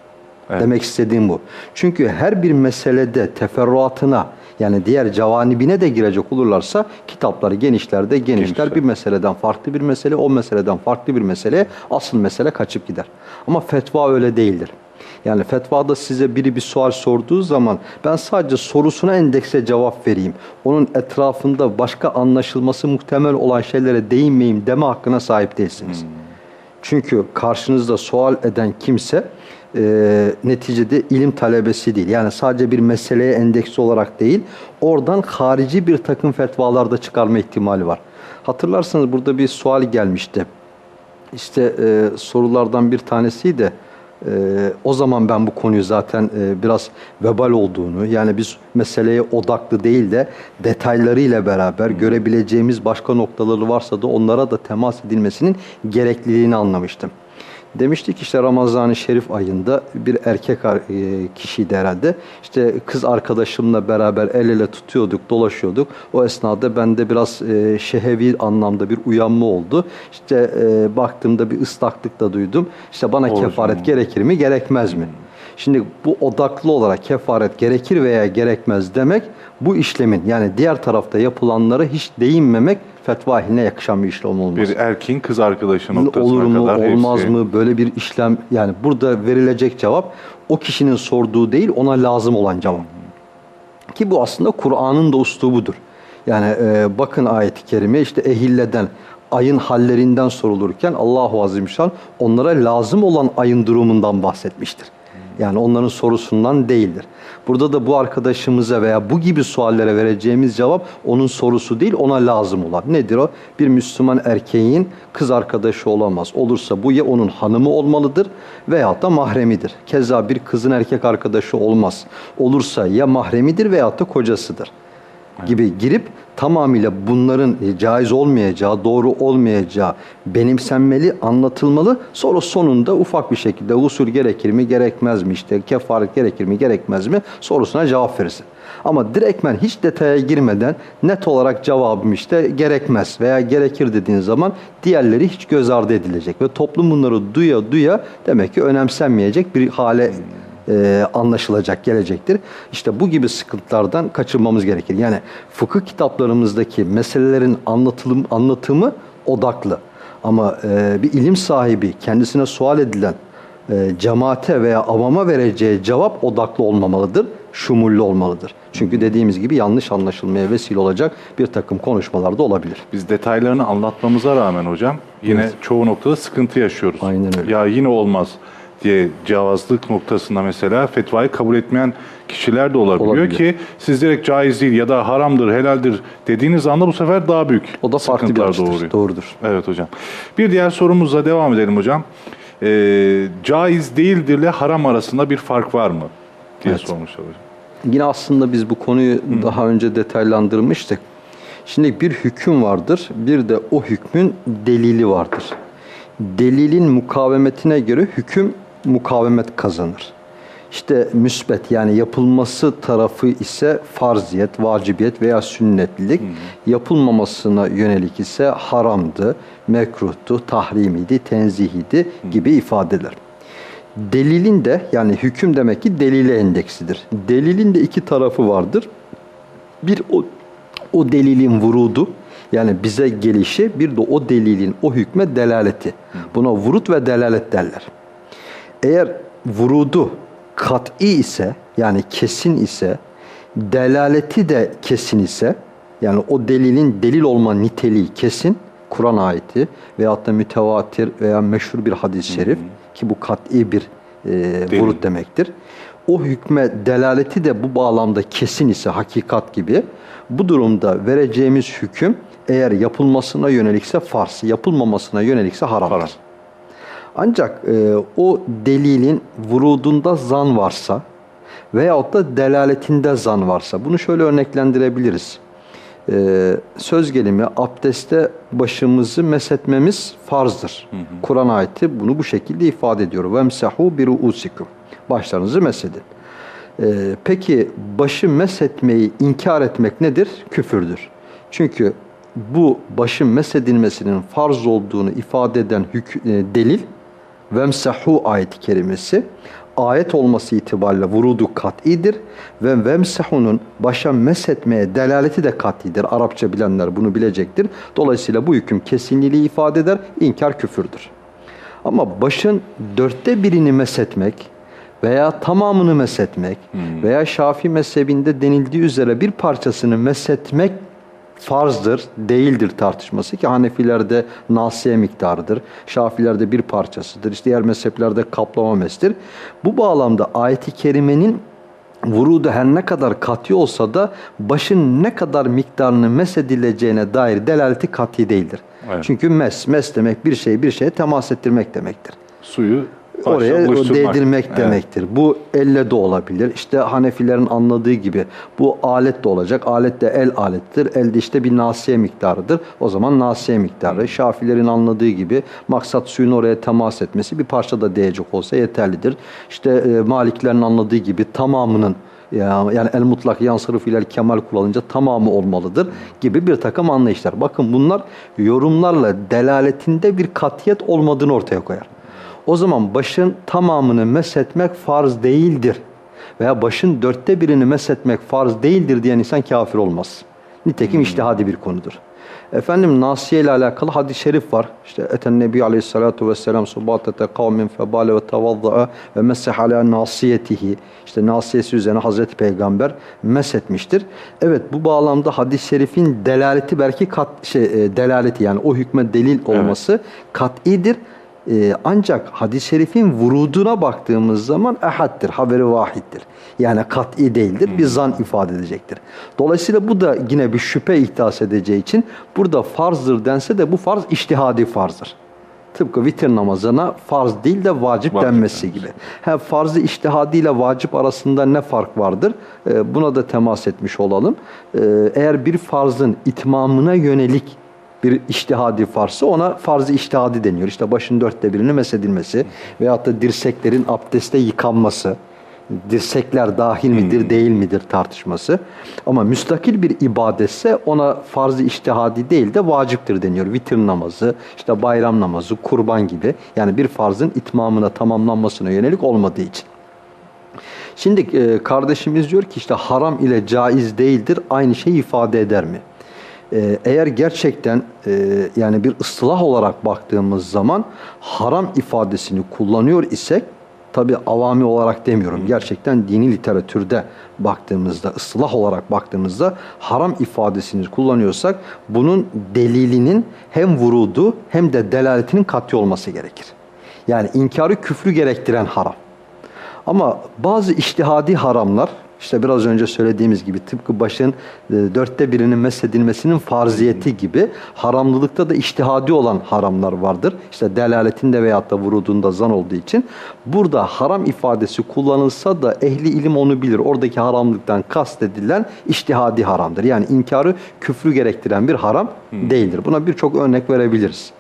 Evet. Demek istediğim bu. Çünkü her bir meselede teferruatına yani diğer cavanibine de girecek olurlarsa kitapları genişler de genişler. Genişler. Bir meseleden farklı bir mesele, o meseleden farklı bir mesele, asıl mesele kaçıp gider. Ama fetva öyle değildir. Yani fetvada size biri bir sual sorduğu zaman ben sadece sorusuna endekse cevap vereyim. Onun etrafında başka anlaşılması muhtemel olan şeylere değinmeyeyim deme hakkına sahip değilsiniz. Çünkü karşınızda sual eden kimse e, neticede ilim talebesi değil. Yani sadece bir meseleye endeksli olarak değil, oradan harici bir takım fetvalar da çıkarma ihtimali var. Hatırlarsanız burada bir sual gelmişti. İşte e, sorulardan bir tanesiydi. E, o zaman ben bu konuyu zaten e, biraz vebal olduğunu, yani biz meseleye odaklı değil de detaylarıyla beraber görebileceğimiz başka noktaları varsa da onlara da temas edilmesinin gerekliliğini anlamıştım. Demiştik işte Ramazan-ı Şerif ayında bir erkek e, kişiydi herhalde. İşte kız arkadaşımla beraber el ele tutuyorduk, dolaşıyorduk. O esnada bende biraz e, şehevi anlamda bir uyanma oldu. İşte e, baktığımda bir ıslaklık da duydum. İşte bana Oruç kefaret mu? gerekir mi, gerekmez mi? Şimdi bu odaklı olarak kefaret gerekir veya gerekmez demek bu işlemin yani diğer tarafta yapılanlara hiç değinmemek fetva ehline yakışan bir işlem olmaz. Bir erkeğin kız arkadaşı noktasına Olur mu, kadar olmaz hepsi. mı böyle bir işlem yani burada verilecek cevap o kişinin sorduğu değil ona lazım olan cevap. Ki bu aslında Kur'an'ın da uslubudur. Yani e, bakın ayet-i kerime işte ehilleden ayın hallerinden sorulurken Allahu Azimüşşan onlara lazım olan ayın durumundan bahsetmiştir. Yani onların sorusundan değildir. Burada da bu arkadaşımıza veya bu gibi suallere vereceğimiz cevap onun sorusu değil ona lazım olan. Nedir o? Bir Müslüman erkeğin kız arkadaşı olamaz. Olursa bu ya onun hanımı olmalıdır veyahut da mahremidir. Keza bir kızın erkek arkadaşı olmaz. Olursa ya mahremidir veyahut da kocasıdır gibi girip tamamıyla bunların e, caiz olmayacağı, doğru olmayacağı benimsenmeli, anlatılmalı. Sonra sonunda ufak bir şekilde usul gerekir mi, gerekmez mi, işte kefaret gerekir mi, gerekmez mi? Sorusuna cevap verirsin. Ama direktmen hiç detaya girmeden net olarak cevabım işte gerekmez veya gerekir dediğin zaman diğerleri hiç göz ardı edilecek. Ve toplum bunları duya duya demek ki önemsenmeyecek bir hale e, anlaşılacak, gelecektir. İşte bu gibi sıkıntılardan kaçınmamız gerekir. Yani fıkıh kitaplarımızdaki meselelerin anlatılım, anlatımı odaklı. Ama e, bir ilim sahibi kendisine sual edilen e, cemaate veya avama vereceği cevap odaklı olmamalıdır, şumullü olmalıdır. Çünkü dediğimiz gibi yanlış anlaşılmaya vesile olacak bir takım konuşmalar da olabilir. Biz detaylarını anlatmamıza rağmen hocam yine çoğu noktada sıkıntı yaşıyoruz. Aynen öyle. Ya yine olmaz diye cevazlık noktasında mesela fetvayı kabul etmeyen kişiler de olabiliyor Olabilir. ki siz direkt caiz değil ya da haramdır, helaldir dediğiniz anda bu sefer daha büyük O da farklı bir açıdır. doğuruyor. Doğrudur. Evet hocam. Bir diğer sorumuzla devam edelim hocam. Ee, caiz değildir ile haram arasında bir fark var mı? diye Evet. sormuşlar hocam. Yine aslında biz bu konuyu daha önce detaylandırmıştık. Şimdi bir hüküm vardır, bir de o hükmün delili vardır. Delilin mukavemetine göre hüküm mukavemet kazanır. İşte müsbet yani yapılması tarafı ise farziyet, vacibiyet veya sünnetlilik, yapılmamasına yönelik ise haramdı, mekruhtu, tahrimiydi, tenzihiydi gibi ifadeler. Delilin de yani hüküm demek ki delile endeksidir. Delilin de iki tarafı vardır. Bir o, o delilin vurudu yani bize gelişi bir de o delilin o hükme delaleti. Buna vurut ve delalet derler. Eğer vurudu kat'i ise yani kesin ise delaleti de kesin ise yani o delilin delil olma niteliği kesin Kur'an ayeti veyahut da mütevatir veya meşhur bir hadis-i şerif ki bu kat'i bir e, vurut demektir. O hükme delaleti de bu bağlamda kesin ise hakikat gibi bu durumda vereceğimiz hüküm eğer yapılmasına yönelikse farz, yapılmamasına yönelikse haramdır. Haram. Ancak e, o delilin vurudunda zan varsa veyahut da delaletinde zan varsa bunu şöyle örneklendirebiliriz. E, söz gelimi abdeste başımızı mesetmemiz farzdır. Kur'an ayeti bunu bu şekilde ifade ediyor. Vemsahu bi ruusikum. Başlarınızı mesedin. E, peki başı mesetmeyi inkar etmek nedir? Küfürdür. Çünkü bu başın mesedilmesinin farz olduğunu ifade eden e, delil vemsahu ayet-i kerimesi ayet olması itibariyle vurudu kat'idir ve vemsahunun başa mesetmeye delaleti de kat'idir. Arapça bilenler bunu bilecektir. Dolayısıyla bu hüküm kesinliği ifade eder, inkar küfürdür. Ama başın dörtte birini mesetmek veya tamamını mesetmek veya Şafii mezhebinde denildiği üzere bir parçasını mesetmek farzdır, değildir tartışması ki Hanefilerde nasiye miktarıdır. Şafilerde bir parçasıdır. İşte diğer mezheplerde kaplama mestir. Bu bağlamda ayet-i kerimenin vurudu her ne kadar kat'i olsa da başın ne kadar miktarını mesedileceğine dair delaleti kat'i değildir. Evet. Çünkü mes, mes demek bir şey bir şeye temas ettirmek demektir. Suyu oraya değdirmek Evet. demektir. Bu elle de olabilir. İşte Hanefilerin anladığı gibi bu alet de olacak. Alet de el alettir. Elde işte bir nasiye miktarıdır. O zaman nasiye miktarı. Şafilerin anladığı gibi maksat suyun oraya temas etmesi bir parça da değecek olsa yeterlidir. İşte e, Maliklerin anladığı gibi tamamının ya- yani el mutlak yansırıf ilel kemal kullanınca tamamı olmalıdır gibi bir takım anlayışlar. Bakın bunlar yorumlarla delaletinde bir katiyet olmadığını ortaya koyar. O zaman başın tamamını meshetmek farz değildir. Veya başın dörtte birini meshetmek farz değildir diyen insan kafir olmaz. Nitekim iştihadi bir konudur. Efendim nasiye ile alakalı hadis-i şerif var. İşte eten nebi aleyhissalatu vesselam subatete kavmin febale ve tevazza'a ve meseh ala nasiyetihi. İşte nasiyesi üzerine Hazreti Peygamber meshetmiştir. Evet bu bağlamda hadis-i şerifin delaleti belki kat, şey, e, delaleti yani o hükme delil olması kat'idir. Ee, ancak hadis-i şerifin vuruduna baktığımız zaman ehaddir, haberi vahiddir. Yani kat'i değildir, bir zan ifade edecektir. Dolayısıyla bu da yine bir şüphe ihdas edeceği için burada farzdır dense de bu farz iştihadi farzdır. Tıpkı vitir namazına farz değil de vacip, Vacip denmesi denmesi. gibi. Ha, farzı iştihadi ile vacip arasında ne fark vardır? Ee, buna da temas etmiş olalım. Ee, eğer bir farzın itmamına yönelik bir iştihadi farsı ona farz-ı iştihadi deniyor. İşte başın dörtte birini mesedilmesi veyahut da dirseklerin abdeste yıkanması, dirsekler dahil midir değil midir tartışması. Ama müstakil bir ibadetse ona farz-ı iştihadi değil de vaciptir deniyor. Vitir namazı, işte bayram namazı, kurban gibi. Yani bir farzın itmamına, tamamlanmasına yönelik olmadığı için. Şimdi e, kardeşimiz diyor ki işte haram ile caiz değildir aynı şeyi ifade eder mi? E, eğer gerçekten e, yani bir ıslah olarak baktığımız zaman haram ifadesini kullanıyor isek tabi avami olarak demiyorum. Gerçekten dini literatürde baktığımızda, ıslah olarak baktığımızda haram ifadesini kullanıyorsak bunun delilinin hem vurudu hem de delaletinin kat'i olması gerekir. Yani inkarı küfrü gerektiren haram. Ama bazı iştihadi haramlar, işte biraz önce söylediğimiz gibi tıpkı başın e, dörtte birinin mesedilmesinin farziyeti gibi haramlılıkta da iştihadi olan haramlar vardır. İşte delaletinde veyahut da vurudunda zan olduğu için burada haram ifadesi kullanılsa da ehli ilim onu bilir. Oradaki haramlıktan kastedilen iştihadi haramdır. Yani inkarı küfrü gerektiren bir haram değildir. Buna birçok örnek verebiliriz.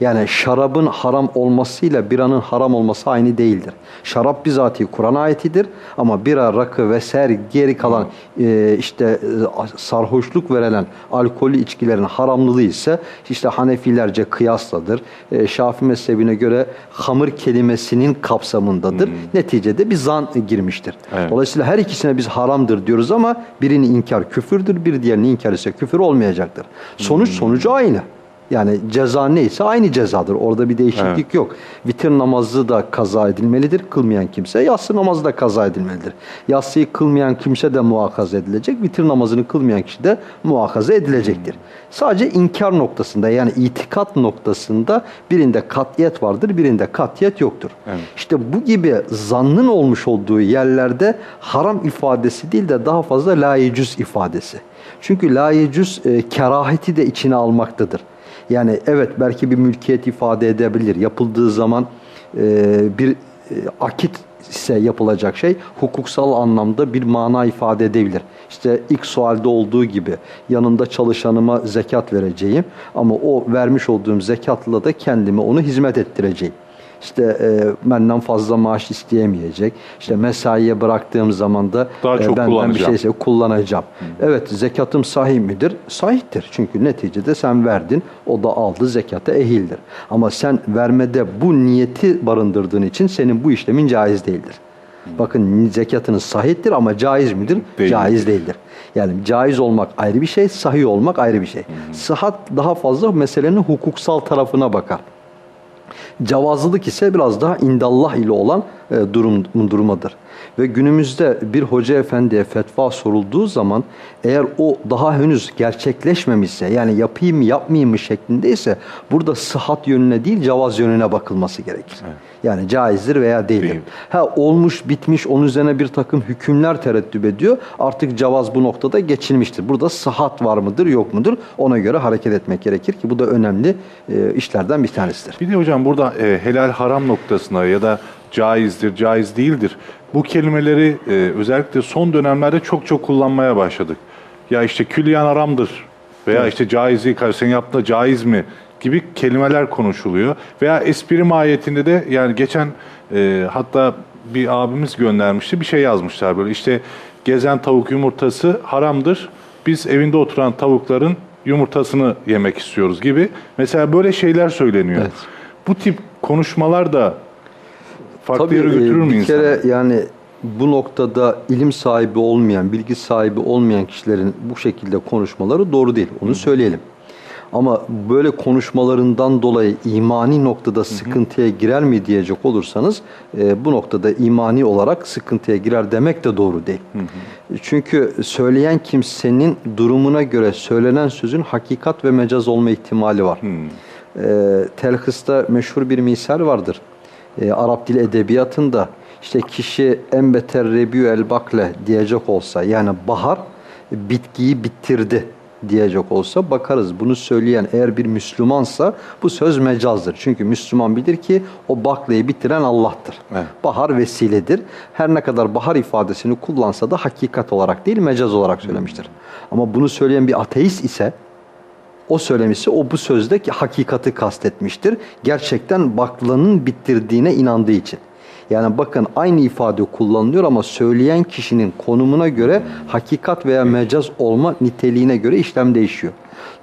Yani şarabın haram olmasıyla biranın haram olması aynı değildir. Şarap bizatihi Kur'an ayetidir ama bira, rakı vesaire geri kalan e, işte e, sarhoşluk verilen alkollü içkilerin haramlılığı ise işte Hanefilerce kıyasladır. E, Şafii mezhebine göre hamır kelimesinin kapsamındadır. Neticede bir zan girmiştir. Evet. Dolayısıyla her ikisine biz haramdır diyoruz ama birini inkar küfürdür, bir diğerini inkar ise küfür olmayacaktır. Sonuç sonucu aynı. Yani ceza neyse aynı cezadır. Orada bir değişiklik yok. Vitir namazı da kaza edilmelidir. Kılmayan kimse yatsı namazı da kaza edilmelidir. Yatsıyı kılmayan kimse de muhakaza edilecek. Vitir namazını kılmayan kişi de muhakaza edilecektir. Sadece inkar noktasında yani itikat noktasında birinde katiyet vardır, birinde katiyet yoktur. Evet. İşte bu gibi zannın olmuş olduğu yerlerde haram ifadesi değil de daha fazla la yecüz ifadesi. Çünkü la yecüz e, keraheti de içine almaktadır. Yani evet belki bir mülkiyet ifade edebilir. Yapıldığı zaman e, bir e, akit ise yapılacak şey hukuksal anlamda bir mana ifade edebilir. İşte ilk sualde olduğu gibi yanında çalışanıma zekat vereceğim ama o vermiş olduğum zekatla da kendime onu hizmet ettireceğim. İşte e, benden fazla maaş isteyemeyecek. İşte mesaiye bıraktığım zaman da Daha çok benden bir kullanacağım. şey kullanacağım. Evet zekatım sahih midir? Sahihtir. Çünkü neticede sen verdin, o da aldı zekata ehildir. Ama sen vermede bu niyeti barındırdığın için senin bu işlemin caiz değildir. Bakın zekatınız sahihtir ama caiz midir? Değil. Caiz değildir. Yani caiz olmak ayrı bir şey, sahih olmak ayrı bir şey. Sıhhat daha fazla meselenin hukuksal tarafına bakar. Cavazlılık ise biraz daha indallah ile olan durum durumadır. Ve günümüzde bir hoca efendiye fetva sorulduğu zaman eğer o daha henüz gerçekleşmemişse yani yapayım mı yapmayayım mı şeklindeyse burada sıhhat yönüne değil cavaz yönüne bakılması gerekir. Yani caizdir veya değildir. Değil. Ha olmuş bitmiş onun üzerine bir takım hükümler tereddüt ediyor. Artık cavaz bu noktada geçilmiştir. Burada sıhhat var mıdır yok mudur ona göre hareket etmek gerekir ki bu da önemli e, işlerden bir tanesidir. Bir de hocam burada e, helal haram noktasına ya da caizdir, caiz değildir. Bu kelimeleri e, özellikle son dönemlerde çok çok kullanmaya başladık. Ya işte külliyen haramdır veya işte caizi senin yaptığında caiz mi gibi kelimeler konuşuluyor. Veya espri mahiyetinde de yani geçen e, hatta bir abimiz göndermişti bir şey yazmışlar böyle işte gezen tavuk yumurtası haramdır. Biz evinde oturan tavukların yumurtasını yemek istiyoruz gibi. Mesela böyle şeyler söyleniyor. Evet. Bu tip konuşmalar da farklı Tabii yere e, götürür mü bir insanı? kere yani bu noktada ilim sahibi olmayan, bilgi sahibi olmayan kişilerin bu şekilde konuşmaları doğru değil. Onu söyleyelim. Ama böyle konuşmalarından dolayı imani noktada sıkıntıya girer mi diyecek olursanız e, bu noktada imani olarak sıkıntıya girer demek de doğru değil. Çünkü söyleyen kimsenin durumuna göre söylenen sözün hakikat ve mecaz olma ihtimali var. E, Telhıs'ta meşhur bir misal vardır. E, Arap dil edebiyatında işte kişi en beter rebiu el bakle diyecek olsa yani bahar bitkiyi bitirdi diyecek olsa bakarız bunu söyleyen eğer bir Müslümansa bu söz mecazdır. Çünkü Müslüman bilir ki o baklayı bitiren Allah'tır. Evet. Bahar vesiledir. Her ne kadar bahar ifadesini kullansa da hakikat olarak değil mecaz olarak söylemiştir. Ama bunu söyleyen bir ateist ise o söylemişse o bu sözde ki hakikati kastetmiştir. Gerçekten baklanın bitirdiğine inandığı için. Yani bakın aynı ifade kullanılıyor ama söyleyen kişinin konumuna göre hakikat veya mecaz olma niteliğine göre işlem değişiyor.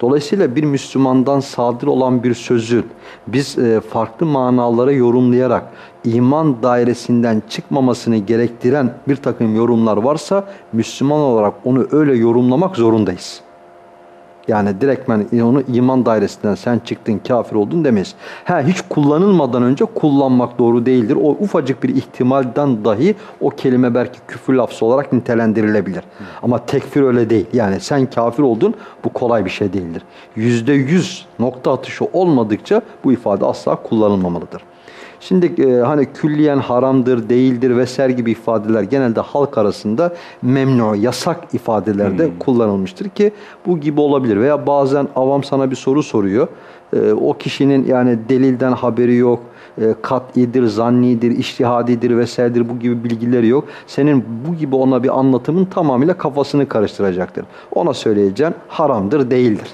Dolayısıyla bir Müslümandan sadır olan bir sözün biz e, farklı manalara yorumlayarak iman dairesinden çıkmamasını gerektiren bir takım yorumlar varsa Müslüman olarak onu öyle yorumlamak zorundayız. Yani direktmen onu iman dairesinden sen çıktın kafir oldun demeyiz. Ha, hiç kullanılmadan önce kullanmak doğru değildir. O ufacık bir ihtimalden dahi o kelime belki küfür lafzı olarak nitelendirilebilir. Ama tekfir öyle değil. Yani sen kafir oldun bu kolay bir şey değildir. Yüzde yüz nokta atışı olmadıkça bu ifade asla kullanılmamalıdır. Şimdi e, hani külliyen haramdır, değildir vesaire gibi ifadeler genelde halk arasında memnu, yasak ifadelerde kullanılmıştır ki bu gibi olabilir. Veya bazen avam sana bir soru soruyor. E, o kişinin yani delilden haberi yok, e, kat'idir, zannidir, iştihadidir vesairedir bu gibi bilgileri yok. Senin bu gibi ona bir anlatımın tamamıyla kafasını karıştıracaktır. Ona söyleyeceğin haramdır, değildir.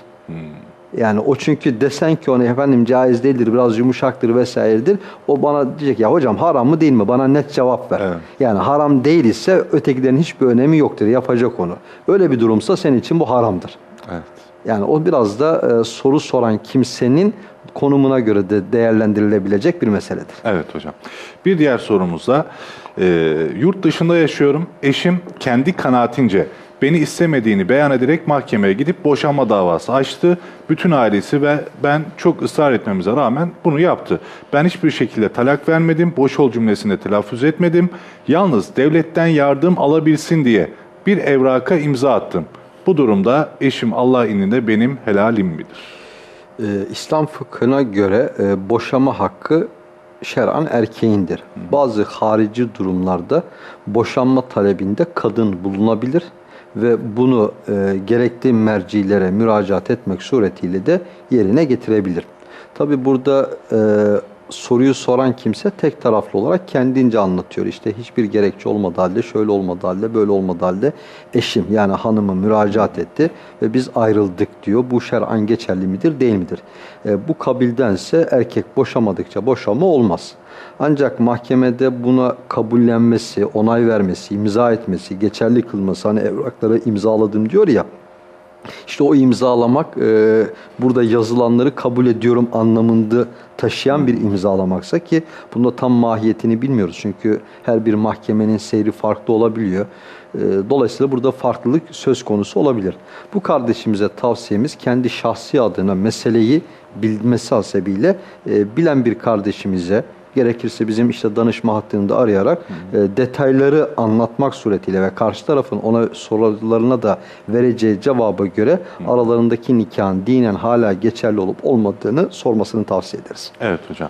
Yani o çünkü desen ki ona efendim caiz değildir, biraz yumuşaktır vesairedir. O bana diyecek ya hocam haram mı değil mi? Bana net cevap ver. Evet. Yani haram değil ise ötekilerin hiçbir önemi yoktur. Yapacak onu. Öyle bir durumsa senin için bu haramdır. Evet. Yani o biraz da e, soru soran kimsenin konumuna göre de değerlendirilebilecek bir meseledir. Evet hocam. Bir diğer sorumuz da e, yurt dışında yaşıyorum. Eşim kendi kanaatince beni istemediğini beyan ederek mahkemeye gidip boşanma davası açtı. Bütün ailesi ve ben çok ısrar etmemize rağmen bunu yaptı. Ben hiçbir şekilde talak vermedim. Boş ol cümlesinde telaffuz etmedim. Yalnız devletten yardım alabilsin diye bir evraka imza attım. Bu durumda eşim Allah indinde benim helalim midir? Ee, İslam fıkhına göre e, boşama hakkı şer'an erkeğindir. Bazı harici durumlarda boşanma talebinde kadın bulunabilir ve bunu e, gerekli mercilere müracaat etmek suretiyle de yerine getirebilir. Tabi burada e, soruyu soran kimse tek taraflı olarak kendince anlatıyor. İşte hiçbir gerekçe olmadığı halde, şöyle olmadığı halde, böyle olmadığı halde eşim yani hanımı müracaat etti ve biz ayrıldık diyor. Bu şer'an geçerli midir, değil midir? E, bu kabildense erkek boşamadıkça boşama olmaz. Ancak mahkemede buna kabullenmesi, onay vermesi, imza etmesi, geçerli kılması, hani evrakları imzaladım diyor ya, işte o imzalamak e, burada yazılanları kabul ediyorum anlamında taşıyan bir imzalamaksa ki bunda tam mahiyetini bilmiyoruz. Çünkü her bir mahkemenin seyri farklı olabiliyor. E, dolayısıyla burada farklılık söz konusu olabilir. Bu kardeşimize tavsiyemiz kendi şahsi adına meseleyi bilmesi hasebiyle e, bilen bir kardeşimize gerekirse bizim işte danışma hattını da arayarak e, detayları anlatmak suretiyle ve karşı tarafın ona sorularına da vereceği cevaba göre aralarındaki nikahın dinen hala geçerli olup olmadığını sormasını tavsiye ederiz. Evet hocam.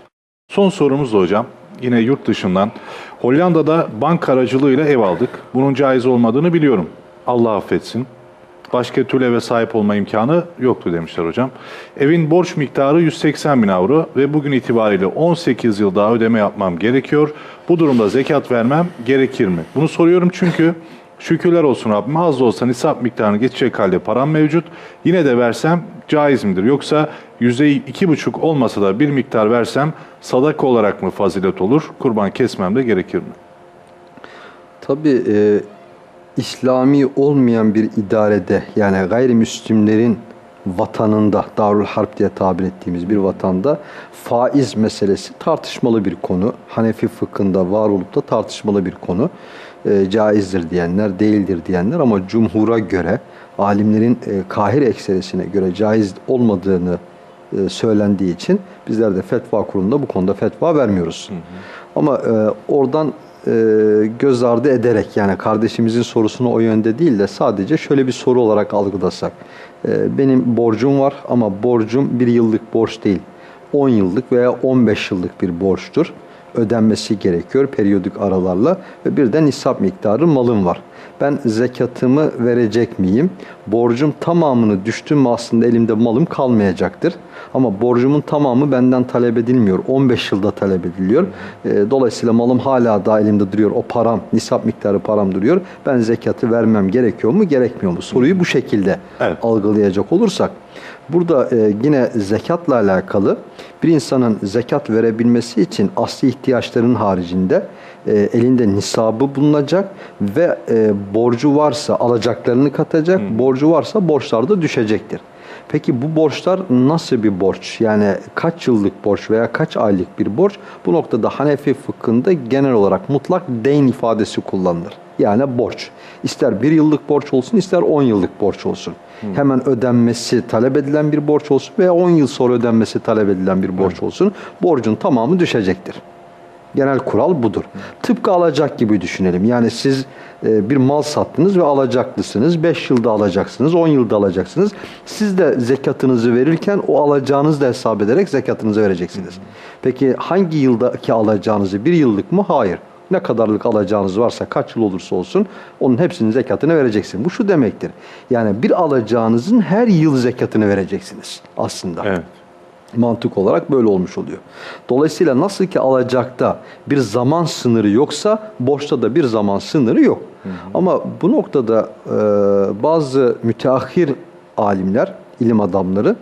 Son sorumuz da hocam. Yine yurt dışından. Hollanda'da bank aracılığıyla ev aldık. Bunun caiz olmadığını biliyorum. Allah affetsin. Başka türlü sahip olma imkanı yoktu demişler hocam. Evin borç miktarı 180 bin avro ve bugün itibariyle 18 yıl daha ödeme yapmam gerekiyor. Bu durumda zekat vermem gerekir mi? Bunu soruyorum çünkü şükürler olsun Rabbime az da olsa nisap miktarını geçecek halde param mevcut. Yine de versem caiz midir? Yoksa %2,5 olmasa da bir miktar versem sadaka olarak mı fazilet olur? Kurban kesmem de gerekir mi? Tabii e, İslami olmayan bir idarede yani gayrimüslimlerin vatanında, Darül Harp diye tabir ettiğimiz bir vatanda faiz meselesi tartışmalı bir konu. Hanefi fıkhında var olup da tartışmalı bir konu. E, caizdir diyenler, değildir diyenler ama cumhura göre, alimlerin e, kahir ekserisine göre caiz olmadığını e, söylendiği için bizler de fetva kurulunda bu konuda fetva vermiyoruz. Ama e, oradan göz ardı ederek yani kardeşimizin sorusunu o yönde değil de sadece şöyle bir soru olarak algılasak. E, benim borcum var ama borcum bir yıllık borç değil. 10 yıllık veya 15 yıllık bir borçtur. Ödenmesi gerekiyor periyodik aralarla ve bir de nisap miktarı malım var. Ben zekatımı verecek miyim? Borcum tamamını düştü mü aslında elimde malım kalmayacaktır. Ama borcumun tamamı benden talep edilmiyor. 15 yılda talep ediliyor. E, dolayısıyla malım hala da elimde duruyor. O param, nisap miktarı param duruyor. Ben zekatı vermem gerekiyor mu, gerekmiyor mu? Soruyu bu şekilde Evet. algılayacak olursak. Burada e, yine zekatla alakalı bir insanın zekat verebilmesi için asli ihtiyaçlarının haricinde e, elinde nisabı bulunacak ve e, borcu varsa alacaklarını katacak, borcu varsa borçlar da düşecektir. Peki bu borçlar nasıl bir borç? Yani kaç yıllık borç veya kaç aylık bir borç? Bu noktada Hanefi fıkhında genel olarak mutlak deyn ifadesi kullanılır. Yani borç. İster bir yıllık borç olsun ister 10 yıllık borç olsun. Hemen ödenmesi talep edilen bir borç olsun veya 10 yıl sonra ödenmesi talep edilen bir borç olsun. Borcun tamamı düşecektir. Genel kural budur. Tıpkı alacak gibi düşünelim. Yani siz e, bir mal sattınız ve alacaklısınız. 5 yılda alacaksınız, 10 yılda alacaksınız. Siz de zekatınızı verirken o alacağınızı da hesap ederek zekatınızı vereceksiniz. Peki hangi yıldaki alacağınızı? Bir yıllık mı? Hayır. Ne kadarlık alacağınız varsa kaç yıl olursa olsun onun hepsinin zekatını vereceksin. Bu şu demektir. Yani bir alacağınızın her yıl zekatını vereceksiniz aslında. Evet. Mantık olarak böyle olmuş oluyor. Dolayısıyla nasıl ki alacakta bir zaman sınırı yoksa borçta da bir zaman sınırı yok. Ama bu noktada e, bazı müteahhir alimler, ilim adamları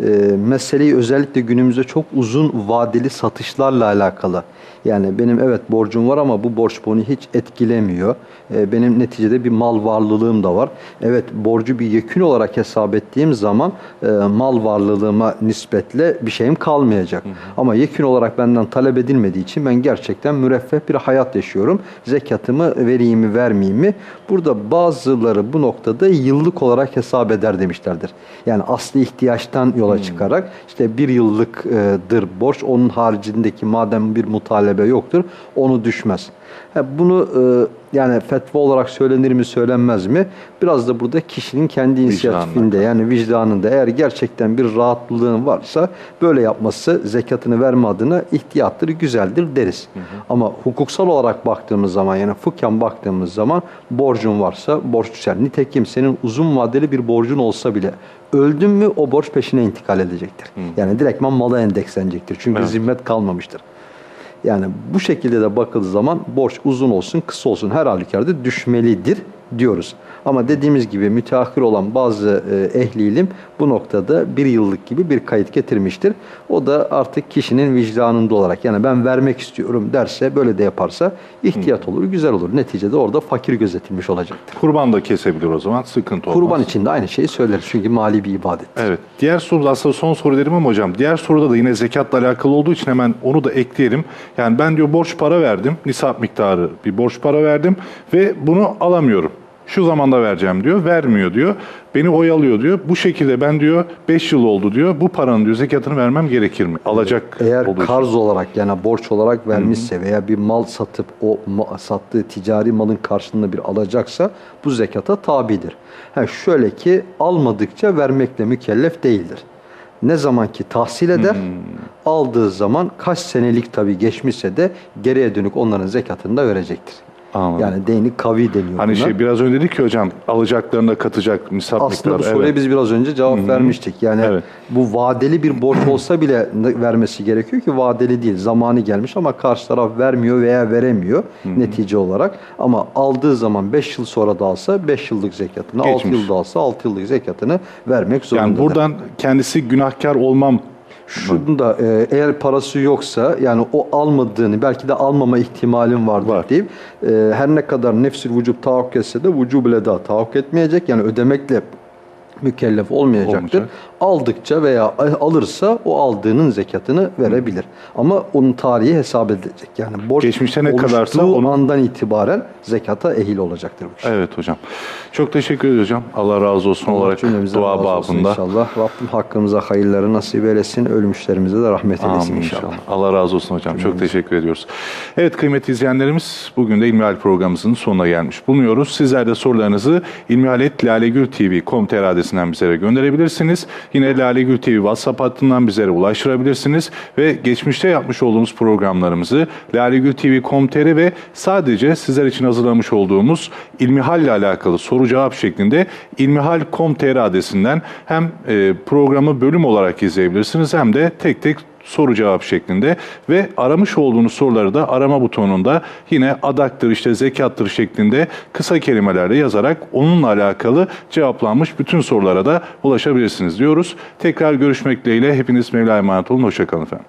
e, meseleyi özellikle günümüzde çok uzun vadeli satışlarla alakalı. Yani benim evet borcum var ama bu borç beni hiç etkilemiyor. E, benim neticede bir mal varlığım da var. Evet borcu bir yekün olarak hesap ettiğim zaman e, mal varlığıma nispetle bir şeyim kalmayacak. Ama yekün olarak benden talep edilmediği için ben gerçekten müreffeh bir hayat yaşıyorum. Zekatımı vereyim mi vermeyeyim mi? Burada bazıları bu noktada yıllık olarak hesap eder demişlerdir. Yani asli ihtiyaçtan yola çıkarak işte bir yıllıktır borç onun haricindeki madem bir mutalebe yoktur onu düşmez. Bunu e, yani fetva olarak söylenir mi söylenmez mi? Biraz da burada kişinin kendi inisiyatifinde yani vicdanında eğer gerçekten bir rahatlığın varsa böyle yapması zekatını verme adına ihtiyattır, güzeldir deriz. Ama hukuksal olarak baktığımız zaman yani fıkhen baktığımız zaman borcun varsa borç düşer. Nitekim senin uzun vadeli bir borcun olsa bile öldün mü o borç peşine intikal edecektir. Yani direktman mala endekslenecektir. Çünkü Evet. zimmet kalmamıştır. Yani bu şekilde de bakıldığı zaman borç uzun olsun, kısa olsun her halükarda düşmelidir diyoruz. Ama dediğimiz gibi müteahhir olan bazı e, ehli ilim bu noktada bir yıllık gibi bir kayıt getirmiştir. O da artık kişinin vicdanında olarak yani ben vermek istiyorum derse böyle de yaparsa ihtiyat olur, güzel olur. Neticede orada fakir gözetilmiş olacaktır. Kurban da kesebilir o zaman sıkıntı olmaz. Kurban için de aynı şeyi söyleriz çünkü mali bir ibadet. Evet. Diğer soru aslında son soru derim ama hocam diğer soruda da yine zekatla alakalı olduğu için hemen onu da ekleyelim. Yani ben diyor borç para verdim. Nisap miktarı bir borç para verdim ve bunu alamıyorum. Şu zamanda vereceğim diyor. Vermiyor diyor. Beni oyalıyor diyor. Bu şekilde ben diyor 5 yıl oldu diyor. Bu paranın diyor zekatını vermem gerekir mi? Alacak Eğer olduğu için. karz olarak yani borç olarak vermişse veya bir mal satıp o ma- sattığı ticari malın karşılığında bir alacaksa bu zekata tabidir. Ha şöyle ki almadıkça vermekle mükellef değildir. Ne zaman ki tahsil eder, aldığı zaman kaç senelik tabii geçmişse de geriye dönük onların zekatını da verecektir. Anladım. Yani deyni kavi deniyor Hani buna. şey biraz önce dedik ki hocam alacaklarına katacak misap Aslında bu soruya Evet. biz biraz önce cevap vermiştik. Yani Evet. bu vadeli bir borç olsa bile vermesi gerekiyor ki vadeli değil. Zamanı gelmiş ama karşı taraf vermiyor veya veremiyor netice olarak. Ama aldığı zaman 5 yıl sonra da alsa 5 yıllık zekatını, 6 Geçmiş. yılda alsa 6 yıllık zekatını vermek zorunda. Yani buradan kendisi günahkar olmam Şunu da e, eğer parası yoksa yani o almadığını belki de almama ihtimalin vardır Var. deyip e, her ne kadar nefsül vücub tahakkuk etse de vücub ile daha tahakkuk etmeyecek. Yani ödemekle mükellef olmayacaktır. Olmayacak. Aldıkça veya alırsa o aldığının zekatını verebilir. Ama onun tarihi hesap edilecek. Yani borç Geçmişte ne kadarsa onun- andan itibaren zekata ehil olacaktır bu kişi. Evet hocam. Çok teşekkür ederiz hocam. Allah razı olsun olarak Cümlemize dua babında. inşallah. Rabbim hakkımıza hayırları nasip eylesin. Ölmüşlerimize de rahmet eylesin Amin inşallah. inşallah. Allah razı olsun hocam. Çok teşekkür ediyoruz. Evet kıymetli izleyenlerimiz bugün de İlmihal programımızın sonuna gelmiş bulunuyoruz. Sizler de sorularınızı ilmihaletlalegültv.com.tr adresinden bizlere gönderebilirsiniz. Yine Lalegül TV WhatsApp hattından bizlere ulaştırabilirsiniz. Ve geçmişte yapmış olduğumuz programlarımızı lalegültv.com.tr ve sadece sizler için hazırlamış olduğumuz İlmihal ile alakalı soru cevap şeklinde ilmihal.com.tr adresinden hem e, programı bölüm olarak izleyebilirsiniz hem de tek tek soru cevap şeklinde ve aramış olduğunuz soruları da arama butonunda yine adaktır işte zekattır şeklinde kısa kelimelerle yazarak onunla alakalı cevaplanmış bütün sorulara da ulaşabilirsiniz diyoruz. Tekrar görüşmek dileğiyle hepiniz Mevla'ya emanet olun. Hoşçakalın efendim.